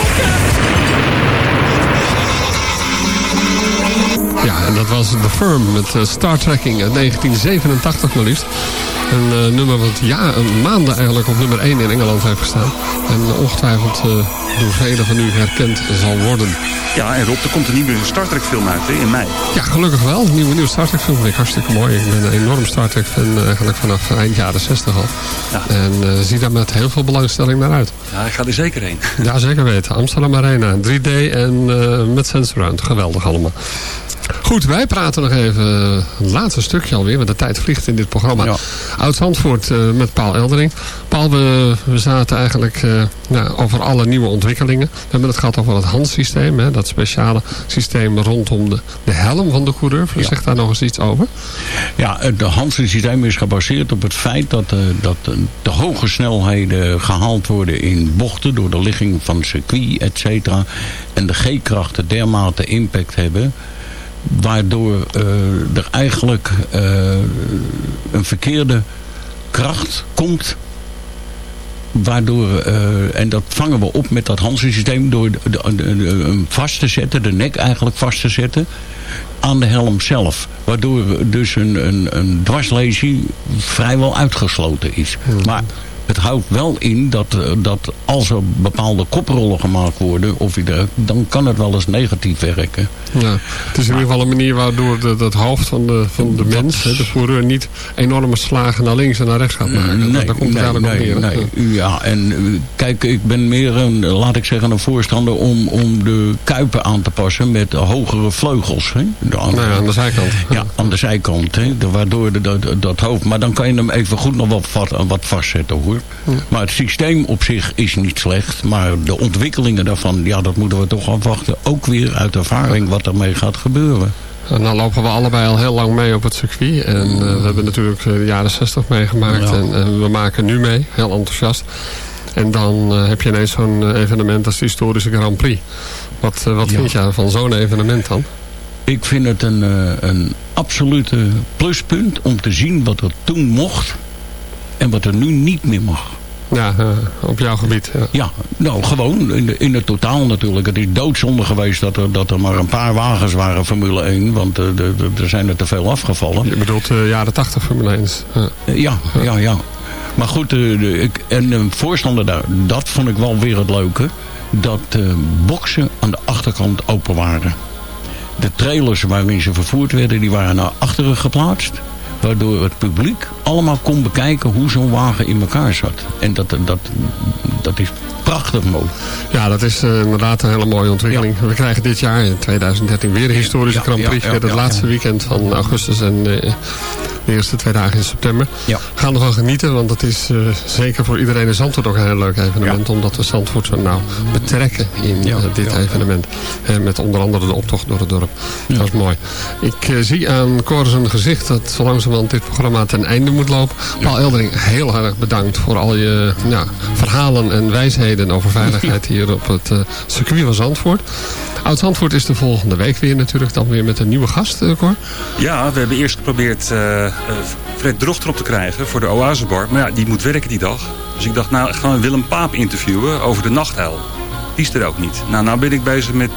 S6: Ja, en dat dat was The Firm met uh, Star Trekking uit 1987 maar liefst. Een uh, nummer wat ja, een maanden eigenlijk op nummer 1 in Engeland heeft gestaan. En ongetwijfeld uh, door velen van u herkend zal worden.
S5: Ja, en Rob, er komt een nieuwe Star Trek film uit hè, in mei.
S6: Ja, gelukkig wel. Een nieuwe, nieuwe Star Trek film vind ik hartstikke mooi. Ik ben een enorm Star Trek fan eigenlijk vanaf eind jaren 60 al. Ja. En zie daar met heel veel belangstelling naar uit.
S5: Ja, ik ga er zeker heen.
S6: Ja, zeker weten. Amsterdam Arena, 3D en met Sensorround. Geweldig allemaal. Goed, wij praten nog even het laatste stukje alweer, want de tijd vliegt in dit programma. Ja. Oud-Zandvoort uh, met Paul Eldering. Paul, we, we zaten eigenlijk uh, nou, over alle nieuwe ontwikkelingen. We hebben het gehad over het handsysteem, hè, dat speciale systeem rondom de, de helm van de coureur. Ja. Zeg daar nog eens iets over.
S7: Ja, het handsysteem is gebaseerd op het feit dat, uh, dat de hoge snelheden gehaald worden in bochten door de ligging van circuit, et cetera. En de G-krachten dermate impact hebben waardoor uh, er eigenlijk uh, een verkeerde kracht komt. Waardoor, uh, en dat vangen we op met dat Hansen-systeem door de, de, de, hem vast te zetten, de nek eigenlijk vast te zetten aan de helm zelf. Waardoor dus een, een, een dwarslesie vrijwel uitgesloten is. Hmm. Maar het houdt wel in dat, dat als er bepaalde koprollen gemaakt worden, of ieder, dan kan het wel eens negatief werken.
S6: Ja, het is in ieder geval een manier waardoor de, dat hoofd van de, van de mens, de coureur, niet enorme slagen naar links en naar rechts gaat maken.
S7: Nee,
S6: Daar komt
S7: nee, nee,
S6: neer.
S7: nee. Ja, en kijk, ik ben meer een, laat ik zeggen, een voorstander om, om de kuipen aan te passen met hogere vleugels. Hè?
S6: De nou ja, aan de zijkant.
S7: Ja, aan de zijkant. Hè? Waardoor de, dat, dat hoofd, maar dan kan je hem even goed nog wat, wat vastzetten hoor. Maar het systeem op zich is niet slecht. Maar de ontwikkelingen daarvan, ja, dat moeten we toch afwachten. Ook weer uit ervaring wat ermee gaat gebeuren.
S6: En dan lopen we allebei al heel lang mee op het circuit. En uh, we hebben natuurlijk de jaren 60 meegemaakt. Ja. En, en, we maken nu mee, heel enthousiast. En dan uh, heb je ineens zo'n evenement als de historische Grand Prix. Wat, uh, wat ja. vind je van zo'n evenement dan?
S7: Ik vind het een, een absolute pluspunt om te zien wat er toen mocht. En wat er nu niet meer mag.
S6: Ja, uh, op jouw gebied. Ja,
S7: ja nou gewoon in, de, in het totaal natuurlijk. Het is doodzonde geweest dat er, dat er maar een paar wagens waren Formule 1. Want uh, de, de, er zijn er te veel afgevallen.
S6: Je bedoelt uh, jaren 80 Formule 1.
S7: Ja, ja, ja. ja. Maar goed, de, ik, en een voorstander daar, dat vond ik wel weer het leuke. Dat boksen aan de achterkant open waren. De trailers waarin ze vervoerd werden, die waren naar achteren geplaatst. Waardoor het publiek allemaal kon bekijken hoe zo'n wagen in elkaar zat. En dat, dat, dat is prachtig mooi.
S6: Ja, dat is uh, inderdaad een hele mooie ontwikkeling. Ja. We krijgen dit jaar in 2013 weer een historische ja, Grand Prix. Het laatste weekend van augustus en uh, de eerste twee dagen in september.
S7: Ja.
S6: We gaan ervan genieten, want het is uh, zeker voor iedereen in Zandvoort ook een heel leuk evenement. Omdat we Zandvoort zo nauw betrekken in dit evenement. met onder andere de optocht door het dorp. Dat is mooi. Ik zie aan Cor zijn gezicht dat zo langzamerhand dit programma ten einde moet lopen. Paul Eldering, heel erg bedankt voor al je verhalen en wijsheden over veiligheid hier op het circuit van Zandvoort. Oud-Zandvoort is de volgende week weer natuurlijk dan weer met een nieuwe gast, uh, Cor.
S5: Ja, we hebben eerst geprobeerd uh, Fred Drochter op te krijgen voor de Oasebar. Maar ja, die moet werken die dag. Dus ik dacht, nou gaan we Willem Paap interviewen over de nachthuil. Die is er ook niet. Nou, nou ben ik bezig met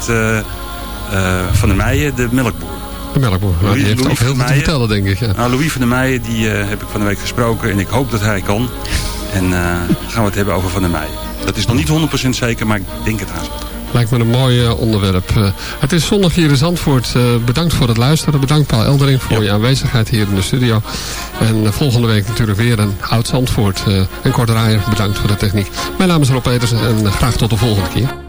S5: Van der Meijen, de melkboer.
S6: De melkboer, nou, die heeft ook heel veel te vertellen, denk ik. Ja.
S5: Nou, Louis van der Meijen, die heb ik van de week gesproken en ik hoop dat hij kan. En gaan we het hebben over Van der Meijen. Dat is nog niet 100% zeker, maar ik denk het haast.
S6: Lijkt me een mooi uh, onderwerp. Uh, het is zondag hier in Zandvoort. Uh, bedankt voor het luisteren. Bedankt Paul Eldering voor ja. je aanwezigheid hier in de studio. En volgende week natuurlijk weer een oud Zandvoort. en Kort Draaier, bedankt voor de techniek. Mijn naam is Rob Petersen en graag tot de volgende keer.